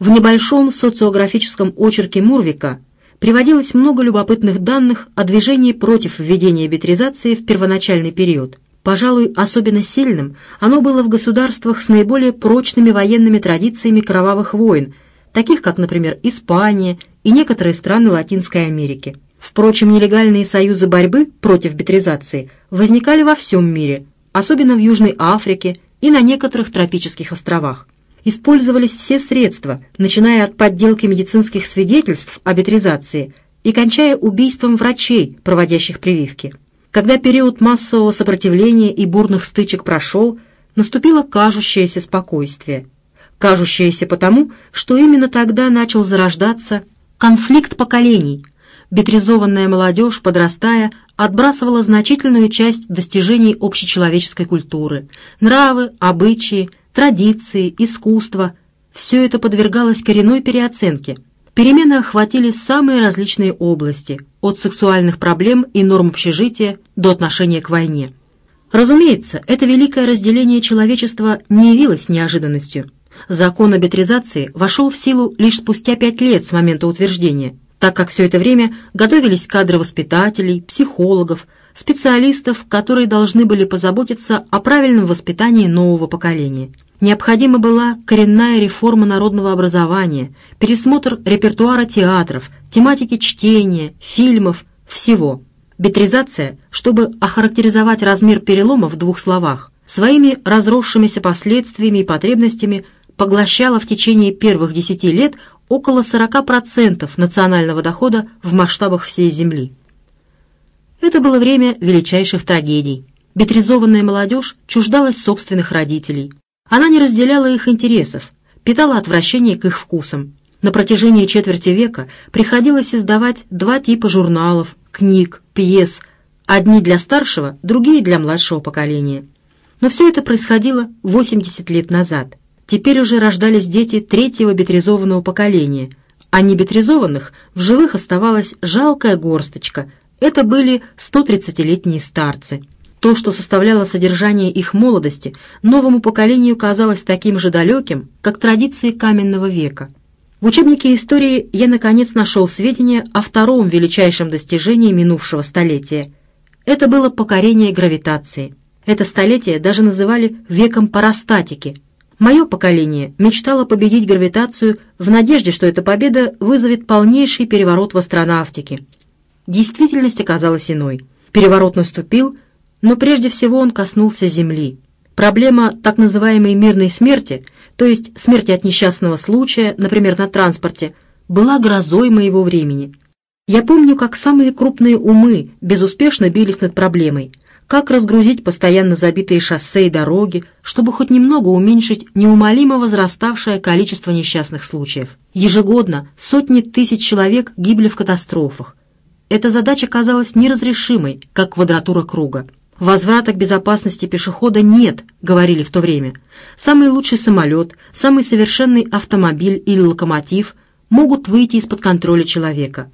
A: В небольшом социографическом очерке Мурвика приводилось много любопытных данных о движении против введения битризации в первоначальный период. Пожалуй, особенно сильным оно было в государствах с наиболее прочными военными традициями кровавых войн, таких как, например, Испания и некоторые страны Латинской Америки. Впрочем, нелегальные союзы борьбы против бетризации возникали во всем мире, особенно в Южной Африке и на некоторых тропических островах. Использовались все средства, начиная от подделки медицинских свидетельств о бетризации и кончая убийством врачей, проводящих прививки. Когда период массового сопротивления и бурных стычек прошел, наступило кажущееся спокойствие. Кажущееся потому, что именно тогда начал зарождаться Конфликт поколений. Бетризованная молодежь, подрастая, отбрасывала значительную часть достижений общечеловеческой культуры. Нравы, обычаи, традиции, искусство – все это подвергалось коренной переоценке. Перемены охватили самые различные области, от сексуальных проблем и норм общежития до отношения к войне. Разумеется, это великое разделение человечества не явилось неожиданностью. Закон об бетризации вошел в силу лишь спустя пять лет с момента утверждения, так как все это время готовились кадры воспитателей, психологов, специалистов, которые должны были позаботиться о правильном воспитании нового поколения. Необходима была коренная реформа народного образования, пересмотр репертуара театров, тематики чтения, фильмов, всего. Бетризация, чтобы охарактеризовать размер перелома в двух словах, своими разросшимися последствиями и потребностями поглощала в течение первых десяти лет около 40% национального дохода в масштабах всей Земли. Это было время величайших трагедий. Бетризованная молодежь чуждалась собственных родителей. Она не разделяла их интересов, питала отвращение к их вкусам. На протяжении четверти века приходилось издавать два типа журналов, книг, пьес, одни для старшего, другие для младшего поколения. Но все это происходило 80 лет назад – Теперь уже рождались дети третьего бетризованного поколения, а небетризованных в живых оставалась жалкая горсточка. Это были 130-летние старцы. То, что составляло содержание их молодости, новому поколению казалось таким же далеким, как традиции каменного века. В учебнике истории я наконец нашел сведения о втором величайшем достижении минувшего столетия. Это было покорение гравитации. Это столетие даже называли веком парастатики, Мое поколение мечтало победить гравитацию в надежде, что эта победа вызовет полнейший переворот в астронавтике. Действительность оказалась иной. Переворот наступил, Но прежде всего он коснулся Земли. Проблема так называемой мирной смерти, то есть смерти от несчастного случая, например, на транспорте, была грозой моего времени. Я помню, как самые крупные умы безуспешно бились над проблемой, как разгрузить постоянно забитые шоссе и дороги, чтобы хоть немного уменьшить неумолимо возраставшее количество несчастных случаев. Ежегодно сотни тысяч человек гибли в катастрофах. Эта задача казалась неразрешимой, как квадратура круга. «Возврата к безопасности пешехода нет», — говорили в то время. «Самый лучший самолет, самый совершенный автомобиль или локомотив могут выйти из-под контроля человека.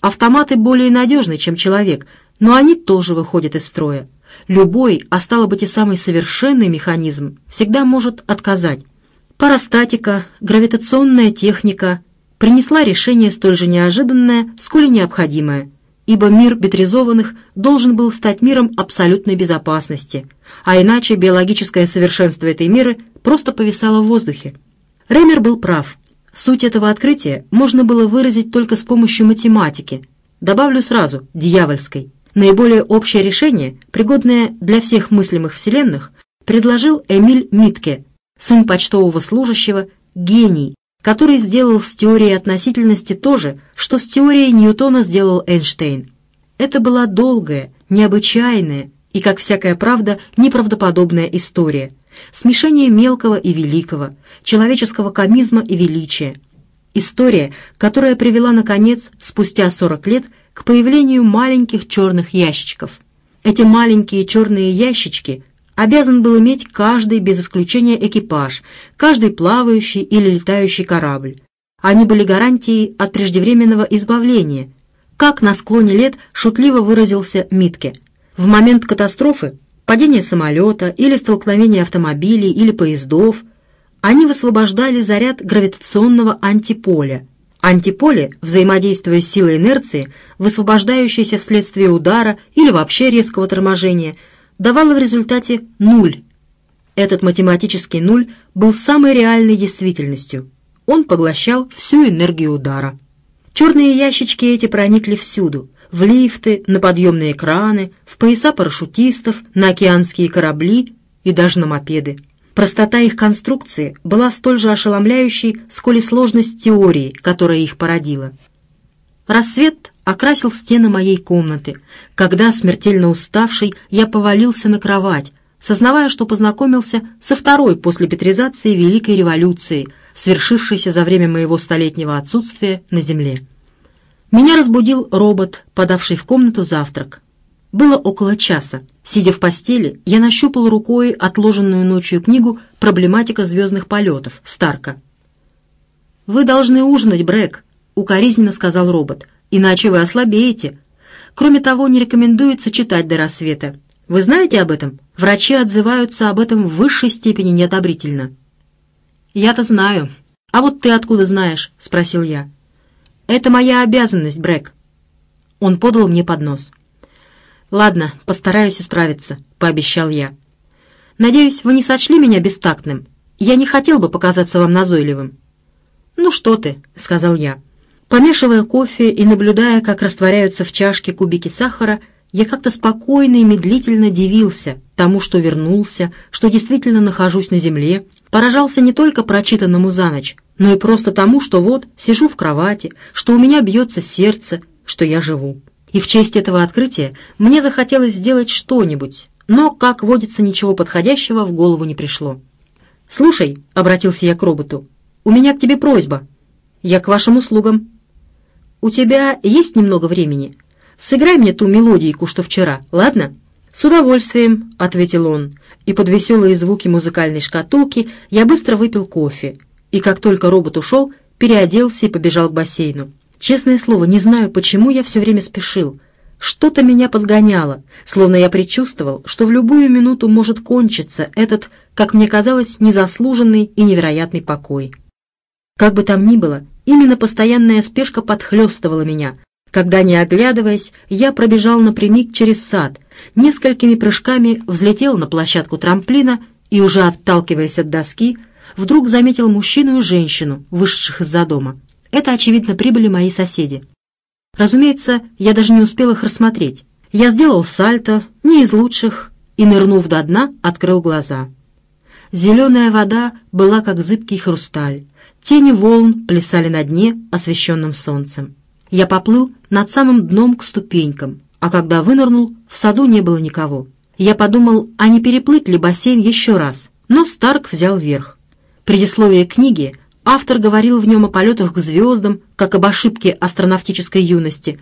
A: Автоматы более надежны, чем человек, но они тоже выходят из строя. Любой, а стало быть и самый совершенный механизм, всегда может отказать. Парастатика, гравитационная техника принесла решение столь же неожиданное, сколь и необходимое, ибо мир бетризованных должен был стать миром абсолютной безопасности, а иначе биологическое совершенство этой меры просто повисало в воздухе. Ремер был прав. Суть этого открытия можно было выразить только с помощью математики. Добавлю сразу, дьявольской. Наиболее общее решение, пригодное для всех мыслимых вселенных, предложил Эмиль Митке, сын почтового служащего, гений, который сделал с теорией относительности то же, что с теорией Ньютона сделал Эйнштейн. Это была долгая, необычайная и, как всякая правда, неправдоподобная история, смешение мелкого и великого, человеческого комизма и величия. История, которая привела, наконец, спустя 40 лет, к появлению маленьких черных ящичков. Эти маленькие черные ящички обязан был иметь каждый без исключения экипаж, каждый плавающий или летающий корабль. Они были гарантией от преждевременного избавления, как на склоне лет шутливо выразился Митке. В момент катастрофы, падения самолета или столкновения автомобилей или поездов, они высвобождали заряд гравитационного антиполя. Антиполе, взаимодействуя с силой инерции, высвобождающейся вследствие удара или вообще резкого торможения – давало в результате нуль. Этот математический нуль был самой реальной действительностью. Он поглощал всю энергию удара. Черные ящички эти проникли всюду, в лифты, на подъемные краны, в пояса парашютистов, на океанские корабли и даже на мопеды. Простота их конструкции была столь же ошеломляющей, сколь и сложность теории, которая их породила. Рассвет окрасил стены моей комнаты, когда, смертельно уставший, я повалился на кровать, сознавая, что познакомился со второй после петризации Великой революции, свершившейся за время моего столетнего отсутствия на Земле. Меня разбудил робот, подавший в комнату завтрак. Было около часа. Сидя в постели, я нащупал рукой отложенную ночью книгу «Проблематика звездных полетов» Старка. «Вы должны ужинать, Брэк», — укоризненно сказал робот иначе вы ослабеете. Кроме того, не рекомендуется читать до рассвета. Вы знаете об этом? Врачи отзываются об этом в высшей степени неодобрительно». «Я-то знаю. А вот ты откуда знаешь?» — спросил я. «Это моя обязанность, Брэк». Он подал мне поднос. «Ладно, постараюсь исправиться», — пообещал я. «Надеюсь, вы не сочли меня бестактным. Я не хотел бы показаться вам назойливым». «Ну что ты», — сказал я. Помешивая кофе и наблюдая, как растворяются в чашке кубики сахара, я как-то спокойно и медлительно дивился тому, что вернулся, что действительно нахожусь на земле, поражался не только прочитанному за ночь, но и просто тому, что вот сижу в кровати, что у меня бьется сердце, что я живу. И в честь этого открытия мне захотелось сделать что-нибудь, но, как водится, ничего подходящего в голову не пришло. «Слушай», — обратился я к роботу, — «у меня к тебе просьба». «Я к вашим услугам», «У тебя есть немного времени? Сыграй мне ту мелодийку, что вчера, ладно?» «С удовольствием», — ответил он, и под веселые звуки музыкальной шкатулки я быстро выпил кофе, и как только робот ушел, переоделся и побежал к бассейну. Честное слово, не знаю, почему я все время спешил. Что-то меня подгоняло, словно я предчувствовал, что в любую минуту может кончиться этот, как мне казалось, незаслуженный и невероятный покой. Как бы там ни было, Именно постоянная спешка подхлестывала меня, когда, не оглядываясь, я пробежал напрямик через сад, несколькими прыжками взлетел на площадку трамплина и, уже отталкиваясь от доски, вдруг заметил мужчину и женщину, вышедших из-за дома. Это, очевидно, прибыли мои соседи. Разумеется, я даже не успел их рассмотреть. Я сделал сальто, не из лучших, и, нырнув до дна, открыл глаза. Зеленая вода была как зыбкий хрусталь. Тени волн плясали на дне, освещенном солнцем. Я поплыл над самым дном к ступенькам, а когда вынырнул, в саду не было никого. Я подумал, а не переплыть ли бассейн еще раз, но Старк взял верх. Предисловие книги автор говорил в нем о полетах к звездам, как об ошибке астронавтической юности.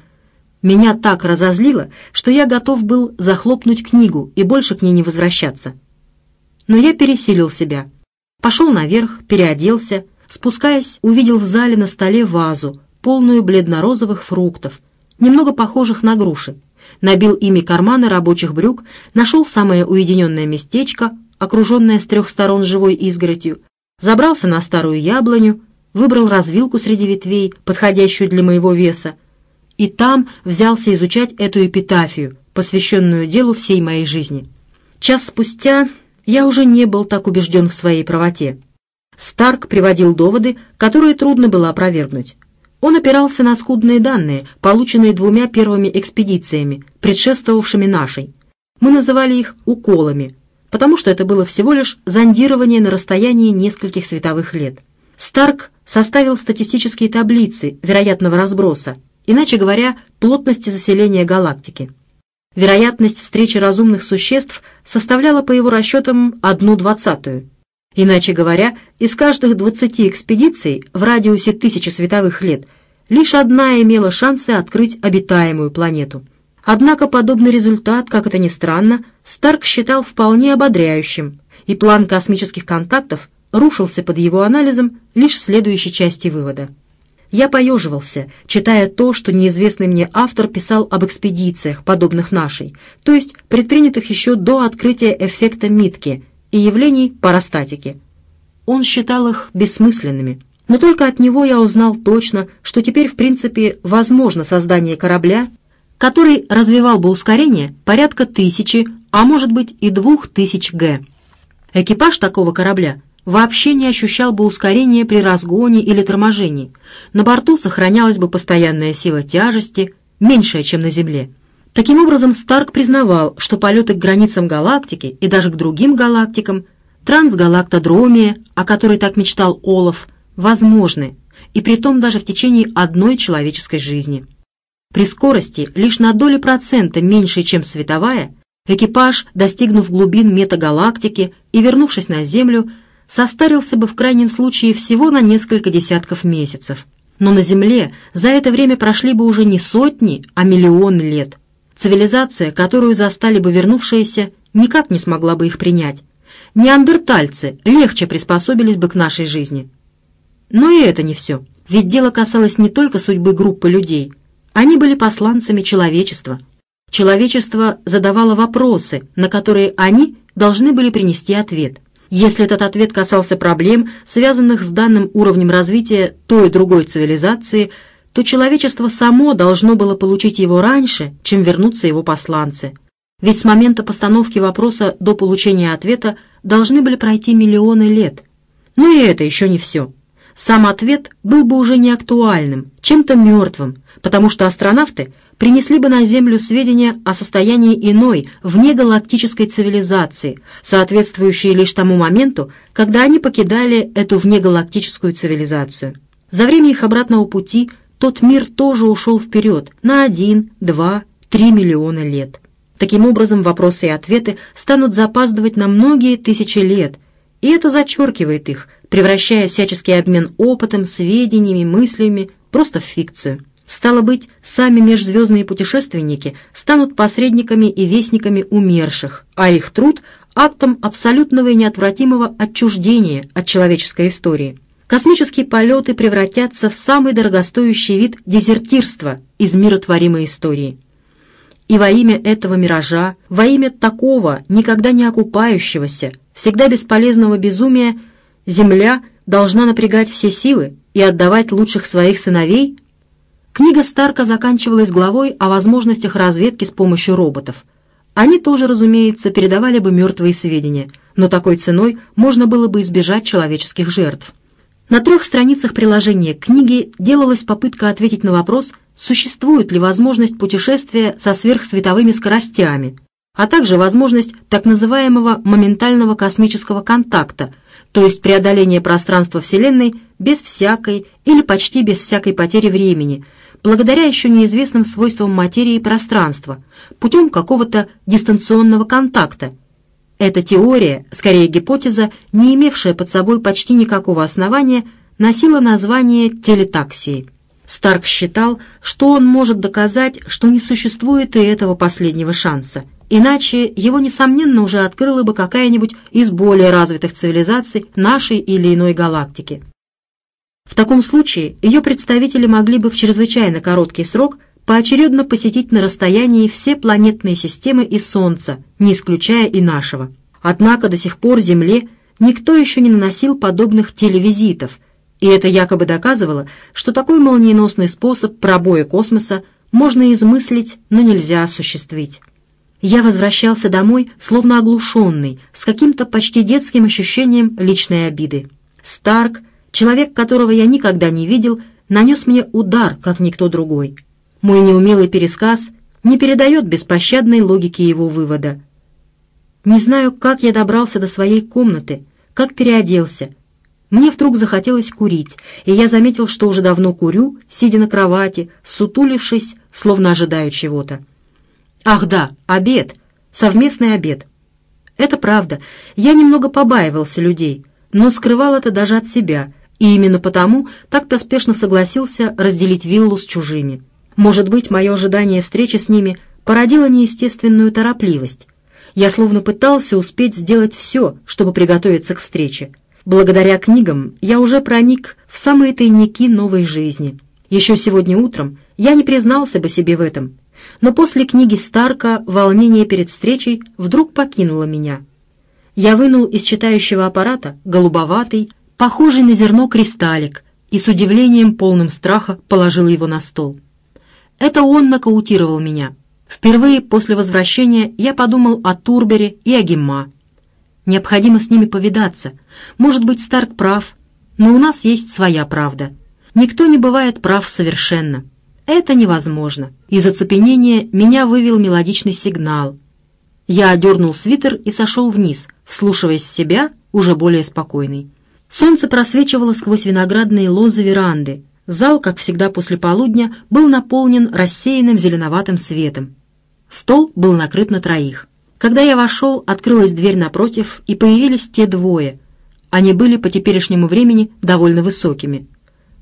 A: Меня так разозлило, что я готов был захлопнуть книгу и больше к ней не возвращаться. Но я пересилил себя. Пошел наверх, переоделся, спускаясь, увидел в зале на столе вазу, полную бледно-розовых фруктов, немного похожих на груши набил ими карманы рабочих брюк, нашел самое уединенное местечко, окруженное с трех сторон живой изгородью, забрался на старую яблоню, выбрал развилку среди ветвей, подходящую для моего веса, и там взялся изучать эту эпитафию, посвященную делу всей моей жизни. Час спустя я уже не был так убежден в своей правоте. Старк приводил доводы, которые трудно было опровергнуть. Он опирался на скудные данные, полученные двумя первыми экспедициями, предшествовавшими нашей. Мы называли их «уколами», потому что это было всего лишь зондирование на расстоянии нескольких световых лет. Старк составил статистические таблицы вероятного разброса, иначе говоря, плотности заселения галактики. Вероятность встречи разумных существ составляла, по его расчетам, одну двадцатую. Иначе говоря, из каждых 20 экспедиций в радиусе тысячи световых лет лишь одна имела шансы открыть обитаемую планету. Однако подобный результат, как это ни странно, Старк считал вполне ободряющим, и план космических контактов рушился под его анализом лишь в следующей части вывода. Я поеживался, читая то, что неизвестный мне автор писал об экспедициях, подобных нашей, то есть предпринятых еще до открытия эффекта Митки – и явлений парастатики. Он считал их бессмысленными. Но только от него я узнал точно, что теперь в принципе возможно создание корабля, который развивал бы ускорение порядка тысячи, а может быть и двух тысяч г. Экипаж такого корабля вообще не ощущал бы ускорения при разгоне или торможении. На борту сохранялась бы постоянная сила тяжести, меньшая, чем на Земле. Таким образом, Старк признавал, что полеты к границам галактики и даже к другим галактикам, трансгалактодромия, о которой так мечтал Олаф, возможны, и притом даже в течение одной человеческой жизни. При скорости лишь на доли процента меньше, чем световая, экипаж, достигнув глубин метагалактики и вернувшись на Землю, состарился бы в крайнем случае всего на несколько десятков месяцев. Но на Земле за это время прошли бы уже не сотни, а миллионы лет. Цивилизация, которую застали бы вернувшиеся, никак не смогла бы их принять. Неандертальцы легче приспособились бы к нашей жизни. Но и это не все. Ведь дело касалось не только судьбы группы людей. Они были посланцами человечества. Человечество задавало вопросы, на которые они должны были принести ответ. Если этот ответ касался проблем, связанных с данным уровнем развития той и другой цивилизации – то человечество само должно было получить его раньше, чем вернутся его посланцы. Ведь с момента постановки вопроса до получения ответа должны были пройти миллионы лет. Но и это еще не все. Сам ответ был бы уже не актуальным, чем-то мертвым, потому что астронавты принесли бы на Землю сведения о состоянии иной, внегалактической цивилизации, соответствующие лишь тому моменту, когда они покидали эту внегалактическую цивилизацию. За время их обратного пути – тот мир тоже ушел вперед на один, два, три миллиона лет. Таким образом, вопросы и ответы станут запаздывать на многие тысячи лет, и это зачеркивает их, превращая всяческий обмен опытом, сведениями, мыслями просто в фикцию. Стало быть, сами межзвездные путешественники станут посредниками и вестниками умерших, а их труд – актом абсолютного и неотвратимого отчуждения от человеческой истории космические полеты превратятся в самый дорогостоящий вид дезертирства из миротворимой истории. И во имя этого миража, во имя такого, никогда не окупающегося, всегда бесполезного безумия, Земля должна напрягать все силы и отдавать лучших своих сыновей? Книга Старка заканчивалась главой о возможностях разведки с помощью роботов. Они тоже, разумеется, передавали бы мертвые сведения, но такой ценой можно было бы избежать человеческих жертв. На трех страницах приложения к книге делалась попытка ответить на вопрос, существует ли возможность путешествия со сверхсветовыми скоростями, а также возможность так называемого моментального космического контакта, то есть преодоления пространства Вселенной без всякой или почти без всякой потери времени, благодаря еще неизвестным свойствам материи и пространства, путем какого-то дистанционного контакта. Эта теория, скорее гипотеза, не имевшая под собой почти никакого основания, носила название телетаксии. Старк считал, что он может доказать, что не существует и этого последнего шанса, иначе его, несомненно, уже открыла бы какая-нибудь из более развитых цивилизаций нашей или иной галактики. В таком случае ее представители могли бы в чрезвычайно короткий срок поочередно посетить на расстоянии все планетные системы и Солнца, не исключая и нашего. Однако до сих пор Земле никто еще не наносил подобных телевизитов, и это якобы доказывало, что такой молниеносный способ пробоя космоса можно измыслить, но нельзя осуществить. Я возвращался домой, словно оглушенный, с каким-то почти детским ощущением личной обиды. Старк, человек, которого я никогда не видел, нанес мне удар, как никто другой. Мой неумелый пересказ не передает беспощадной логики его вывода. Не знаю, как я добрался до своей комнаты, как переоделся. Мне вдруг захотелось курить, и я заметил, что уже давно курю, сидя на кровати, сутулившись, словно ожидаю чего-то. Ах да, обед, совместный обед. Это правда, я немного побаивался людей, но скрывал это даже от себя, и именно потому так поспешно согласился разделить виллу с чужими. Может быть, мое ожидание встречи с ними породило неестественную торопливость. Я словно пытался успеть сделать все, чтобы приготовиться к встрече. Благодаря книгам я уже проник в самые тайники новой жизни. Еще сегодня утром я не признался бы себе в этом, но после книги Старка волнение перед встречей вдруг покинуло меня. Я вынул из читающего аппарата голубоватый, похожий на зерно кристаллик, и с удивлением, полным страха, положил его на стол. Это он нокаутировал меня. Впервые после возвращения я подумал о Турбере и о Гемма. Необходимо с ними повидаться. Может быть, Старк прав, но у нас есть своя правда. Никто не бывает прав совершенно. Это невозможно. Из оцепенения меня вывел мелодичный сигнал. Я одернул свитер и сошел вниз, вслушиваясь в себя, уже более спокойный. Солнце просвечивало сквозь виноградные лозы веранды. Зал, как всегда после полудня, был наполнен рассеянным зеленоватым светом. Стол был накрыт на троих. Когда я вошел, открылась дверь напротив, и появились те двое. Они были по теперешнему времени довольно высокими.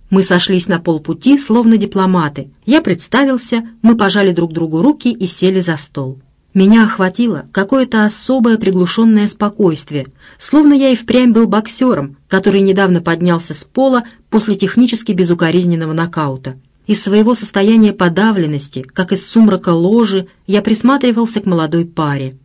A: Мы сошлись на полпути, словно дипломаты. Я представился, мы пожали друг другу руки и сели за стол. Меня охватило какое-то особое приглушенное спокойствие, словно я и впрямь был боксером, который недавно поднялся с пола после технически безукоризненного нокаута. Из своего состояния подавленности, как из сумрака ложи, я присматривался к молодой паре.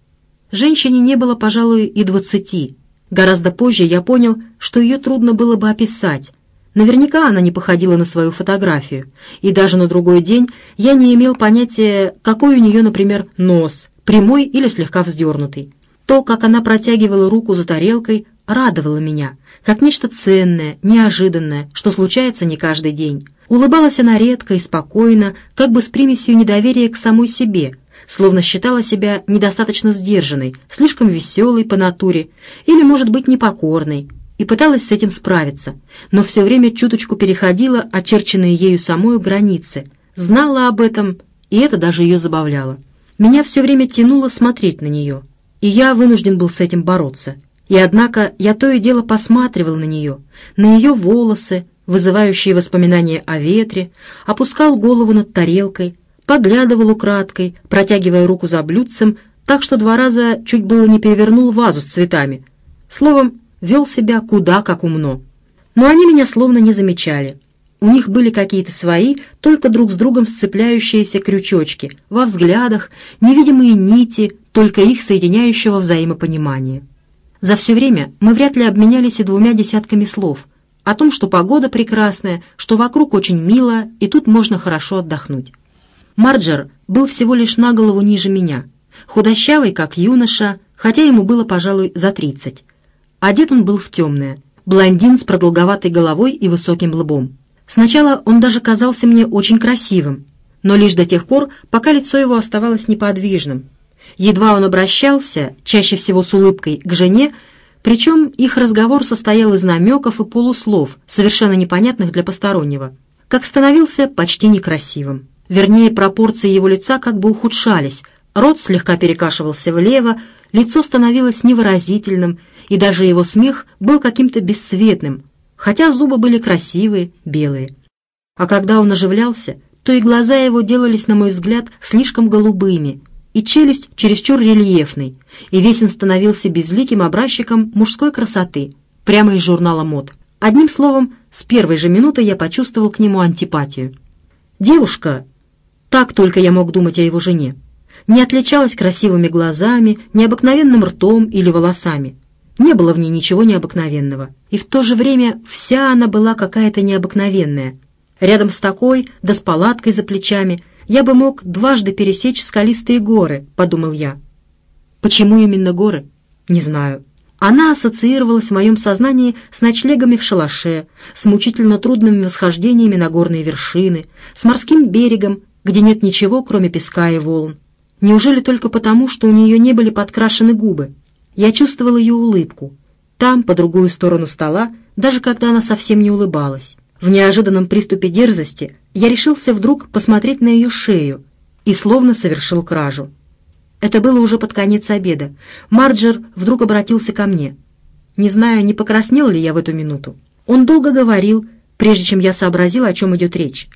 A: Женщине не было, пожалуй, и двадцати. Гораздо позже я понял, что ее трудно было бы описать, Наверняка она не походила на свою фотографию, и даже на другой день я не имел понятия, какой у нее, например, нос, прямой или слегка вздернутый. То, как она протягивала руку за тарелкой, радовало меня, как нечто ценное, неожиданное, что случается не каждый день. Улыбалась она редко и спокойно, как бы с примесью недоверия к самой себе, словно считала себя недостаточно сдержанной, слишком веселой по натуре или, может быть, непокорной, и пыталась с этим справиться, но все время чуточку переходила очерченные ею самой границы, знала об этом, и это даже ее забавляло. Меня все время тянуло смотреть на нее, и я вынужден был с этим бороться. И однако я то и дело посматривал на нее, на ее волосы, вызывающие воспоминания о ветре, опускал голову над тарелкой, поглядывал украдкой, протягивая руку за блюдцем, так что два раза чуть было не перевернул вазу с цветами. Словом, вел себя куда как умно. Но они меня словно не замечали. У них были какие-то свои, только друг с другом сцепляющиеся крючочки, во взглядах, невидимые нити, только их соединяющего взаимопонимания. За все время мы вряд ли обменялись и двумя десятками слов о том, что погода прекрасная, что вокруг очень мило, и тут можно хорошо отдохнуть. Марджер был всего лишь на голову ниже меня, худощавый, как юноша, хотя ему было, пожалуй, за тридцать. Одет он был в темное. блондин с продолговатой головой и высоким лбом. Сначала он даже казался мне очень красивым, но лишь до тех пор, пока лицо его оставалось неподвижным. Едва он обращался, чаще всего с улыбкой, к жене, причем их разговор состоял из намеков и полуслов, совершенно непонятных для постороннего, как становился почти некрасивым. Вернее, пропорции его лица как бы ухудшались, рот слегка перекашивался влево, лицо становилось невыразительным, и даже его смех был каким-то бесцветным, хотя зубы были красивые, белые. А когда он оживлялся, то и глаза его делались, на мой взгляд, слишком голубыми, и челюсть чересчур рельефной, и весь он становился безликим образчиком мужской красоты, прямо из журнала мод. Одним словом, с первой же минуты я почувствовал к нему антипатию. Девушка, так только я мог думать о его жене, не отличалась красивыми глазами, необыкновенным ртом или волосами. Не было в ней ничего необыкновенного. И в то же время вся она была какая-то необыкновенная. Рядом с такой, да с палаткой за плечами, я бы мог дважды пересечь скалистые горы, подумал я. Почему именно горы? Не знаю. Она ассоциировалась в моем сознании с ночлегами в шалаше, с мучительно трудными восхождениями на горные вершины, с морским берегом, где нет ничего, кроме песка и волн. Неужели только потому, что у нее не были подкрашены губы? Я чувствовал ее улыбку. Там, по другую сторону стола, даже когда она совсем не улыбалась. В неожиданном приступе дерзости я решился вдруг посмотреть на ее шею и словно совершил кражу. Это было уже под конец обеда. Марджер вдруг обратился ко мне. Не знаю, не покраснел ли я в эту минуту. Он долго говорил, прежде чем я сообразил, о чем идет речь.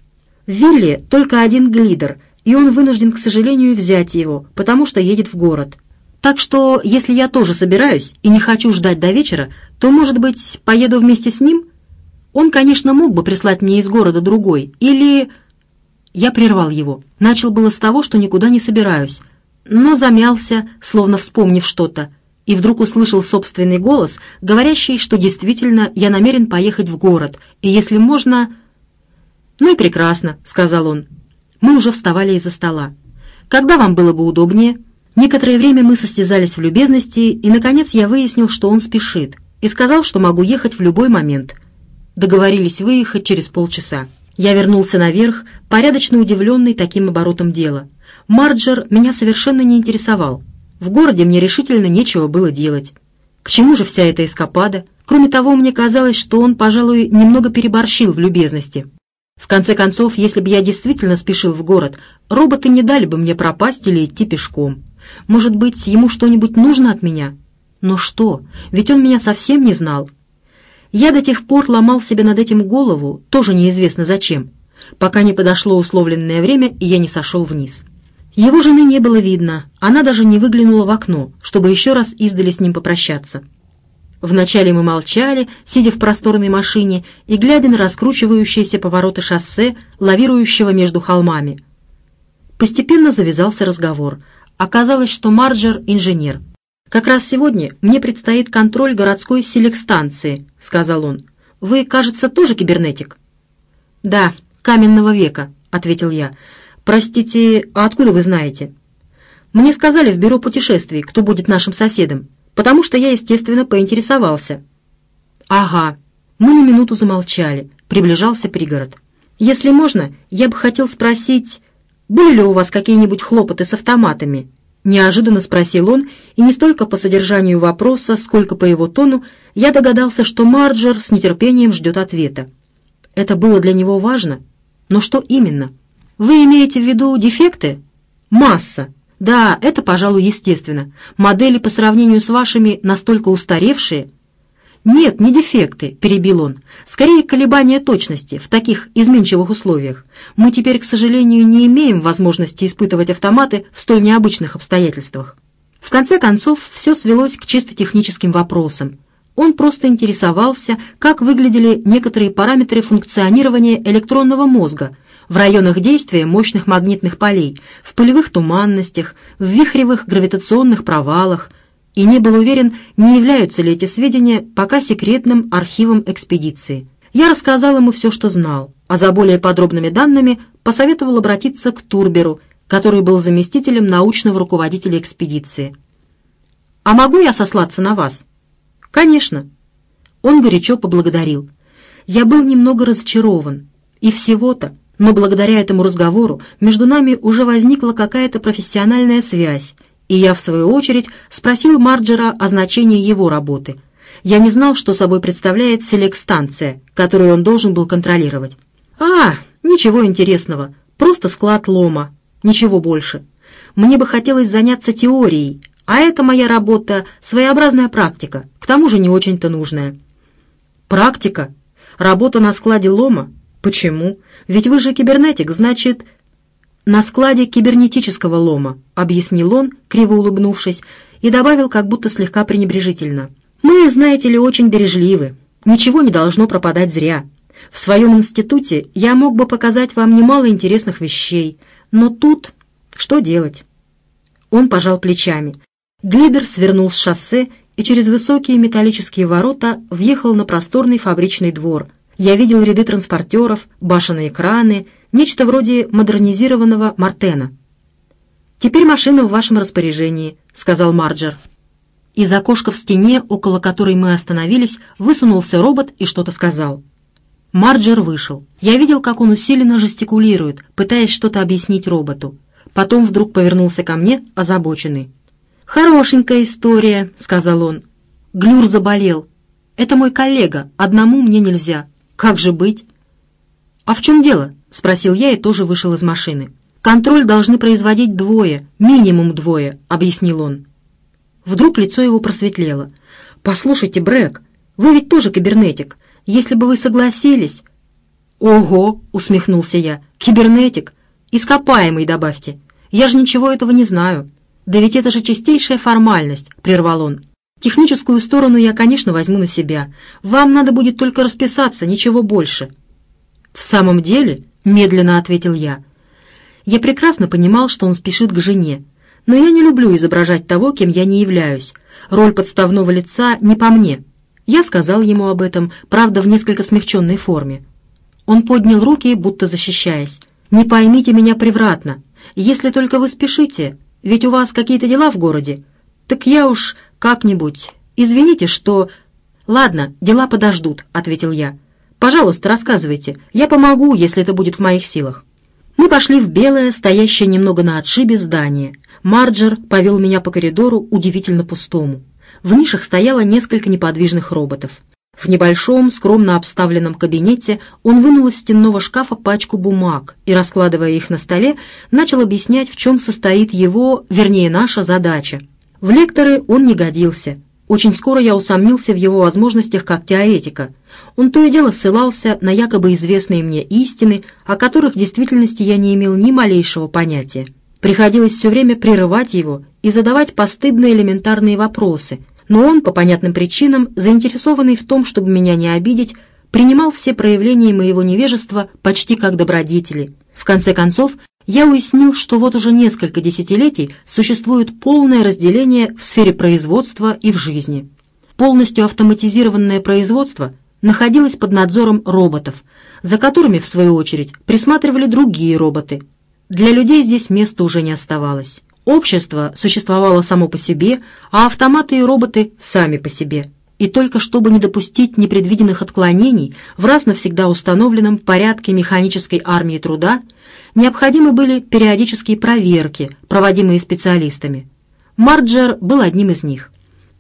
A: В вилле только один глидер, и он вынужден, к сожалению, взять его, потому что едет в город. Так что, если я тоже собираюсь и не хочу ждать до вечера, то, может быть, поеду вместе с ним? Он, конечно, мог бы прислать мне из города другой, или... Я прервал его. Начал было с того, что никуда не собираюсь, но замялся, словно вспомнив что-то, и вдруг услышал собственный голос, говорящий, что действительно я намерен поехать в город, и если можно... «Ну и прекрасно», — сказал он. Мы уже вставали из-за стола. «Когда вам было бы удобнее?» Некоторое время мы состязались в любезности, и, наконец, я выяснил, что он спешит, и сказал, что могу ехать в любой момент. Договорились выехать через полчаса. Я вернулся наверх, порядочно удивленный таким оборотом дела. Марджер меня совершенно не интересовал. В городе мне решительно нечего было делать. К чему же вся эта эскапада? Кроме того, мне казалось, что он, пожалуй, немного переборщил в любезности. В конце концов, если бы я действительно спешил в город, роботы не дали бы мне пропасть или идти пешком. Может быть, ему что-нибудь нужно от меня? Но что? Ведь он меня совсем не знал. Я до тех пор ломал себе над этим голову, тоже неизвестно зачем, пока не подошло условленное время, и я не сошел вниз. Его жены не было видно, она даже не выглянула в окно, чтобы еще раз издали с ним попрощаться. Вначале мы молчали, сидя в просторной машине и глядя на раскручивающиеся повороты шоссе, лавирующего между холмами. Постепенно завязался разговор — Оказалось, что Марджер — инженер. «Как раз сегодня мне предстоит контроль городской селекстанции», — сказал он. «Вы, кажется, тоже кибернетик?» «Да, каменного века», — ответил я. «Простите, а откуда вы знаете?» «Мне сказали в бюро путешествий, кто будет нашим соседом, потому что я, естественно, поинтересовался». «Ага». Мы на минуту замолчали. Приближался пригород. «Если можно, я бы хотел спросить, «Были ли у вас какие-нибудь хлопоты с автоматами?» Неожиданно спросил он, и не столько по содержанию вопроса, сколько по его тону, я догадался, что Марджер с нетерпением ждет ответа. Это было для него важно. Но что именно? Вы имеете в виду дефекты? Масса. Да, это, пожалуй, естественно. Модели по сравнению с вашими настолько устаревшие, «Нет, не дефекты», — перебил он. «Скорее колебания точности в таких изменчивых условиях. Мы теперь, к сожалению, не имеем возможности испытывать автоматы в столь необычных обстоятельствах». В конце концов, все свелось к чисто техническим вопросам. Он просто интересовался, как выглядели некоторые параметры функционирования электронного мозга в районах действия мощных магнитных полей, в полевых туманностях, в вихревых гравитационных провалах, и не был уверен, не являются ли эти сведения пока секретным архивом экспедиции. Я рассказал ему все, что знал, а за более подробными данными посоветовал обратиться к Турберу, который был заместителем научного руководителя экспедиции. «А могу я сослаться на вас?» «Конечно». Он горячо поблагодарил. Я был немного разочарован. И всего-то, но благодаря этому разговору между нами уже возникла какая-то профессиональная связь, и я, в свою очередь, спросил Марджера о значении его работы. Я не знал, что собой представляет селект-станция, которую он должен был контролировать. «А, ничего интересного, просто склад лома, ничего больше. Мне бы хотелось заняться теорией, а это моя работа — своеобразная практика, к тому же не очень-то нужная». «Практика? Работа на складе лома? Почему? Ведь вы же кибернетик, значит...» «На складе кибернетического лома», — объяснил он, криво улыбнувшись, и добавил как будто слегка пренебрежительно. «Мы, знаете ли, очень бережливы. Ничего не должно пропадать зря. В своем институте я мог бы показать вам немало интересных вещей, но тут что делать?» Он пожал плечами. Глидер свернул с шоссе и через высокие металлические ворота въехал на просторный фабричный двор. Я видел ряды транспортеров, башенные краны — Нечто вроде модернизированного Мартена. «Теперь машина в вашем распоряжении», — сказал Марджер. Из окошка в стене, около которой мы остановились, высунулся робот и что-то сказал. Марджер вышел. Я видел, как он усиленно жестикулирует, пытаясь что-то объяснить роботу. Потом вдруг повернулся ко мне, озабоченный. «Хорошенькая история», — сказал он. «Глюр заболел. Это мой коллега, одному мне нельзя. Как же быть?» «А в чем дело?» — спросил я и тоже вышел из машины. «Контроль должны производить двое, минимум двое», — объяснил он. Вдруг лицо его просветлело. «Послушайте, Брэк, вы ведь тоже кибернетик. Если бы вы согласились...» «Ого!» — усмехнулся я. «Кибернетик? Ископаемый добавьте. Я же ничего этого не знаю». «Да ведь это же чистейшая формальность», — прервал он. «Техническую сторону я, конечно, возьму на себя. Вам надо будет только расписаться, ничего больше». «В самом деле?» — медленно ответил я. Я прекрасно понимал, что он спешит к жене, но я не люблю изображать того, кем я не являюсь. Роль подставного лица не по мне. Я сказал ему об этом, правда, в несколько смягченной форме. Он поднял руки, будто защищаясь. «Не поймите меня превратно. Если только вы спешите, ведь у вас какие-то дела в городе, так я уж как-нибудь. Извините, что...» «Ладно, дела подождут», — ответил я. Пожалуйста, рассказывайте. Я помогу, если это будет в моих силах». Мы пошли в белое, стоящее немного на отшибе здание. Марджер повел меня по коридору, удивительно пустому. В нишах стояло несколько неподвижных роботов. В небольшом, скромно обставленном кабинете он вынул из стенного шкафа пачку бумаг и, раскладывая их на столе, начал объяснять, в чем состоит его, вернее, наша задача. В лекторы он не годился. Очень скоро я усомнился в его возможностях как теоретика. Он то и дело ссылался на якобы известные мне истины, о которых в действительности я не имел ни малейшего понятия. Приходилось все время прерывать его и задавать постыдные элементарные вопросы, но он, по понятным причинам, заинтересованный в том, чтобы меня не обидеть, принимал все проявления моего невежества почти как добродетели. В конце концов, я уяснил, что вот уже несколько десятилетий существует полное разделение в сфере производства и в жизни. Полностью автоматизированное производство находилось под надзором роботов, за которыми, в свою очередь, присматривали другие роботы. Для людей здесь места уже не оставалось. Общество существовало само по себе, а автоматы и роботы сами по себе. И только чтобы не допустить непредвиденных отклонений в раз навсегда установленном порядке механической армии труда – необходимы были периодические проверки, проводимые специалистами. Марджер был одним из них.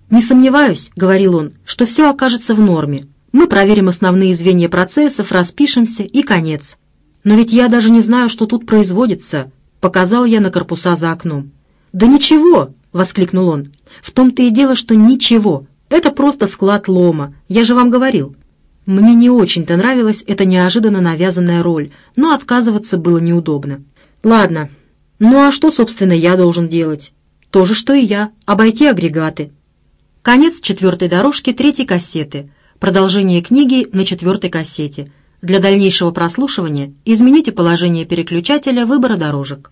A: «Не сомневаюсь», — говорил он, — «что все окажется в норме. Мы проверим основные звенья процессов, распишемся и конец. Но ведь я даже не знаю, что тут производится», — показал я на корпуса за окном. «Да ничего!» — воскликнул он. «В том-то и дело, что ничего. Это просто склад лома. Я же вам говорил. Мне не очень-то нравилась эта неожиданно навязанная роль, но отказываться было неудобно. Ладно, ну а что, собственно, я должен делать? То же, что и я, обойти агрегаты. Конец четвертой дорожки третьей кассеты. Продолжение книги на четвертой кассете. Для дальнейшего прослушивания измените положение переключателя выбора дорожек.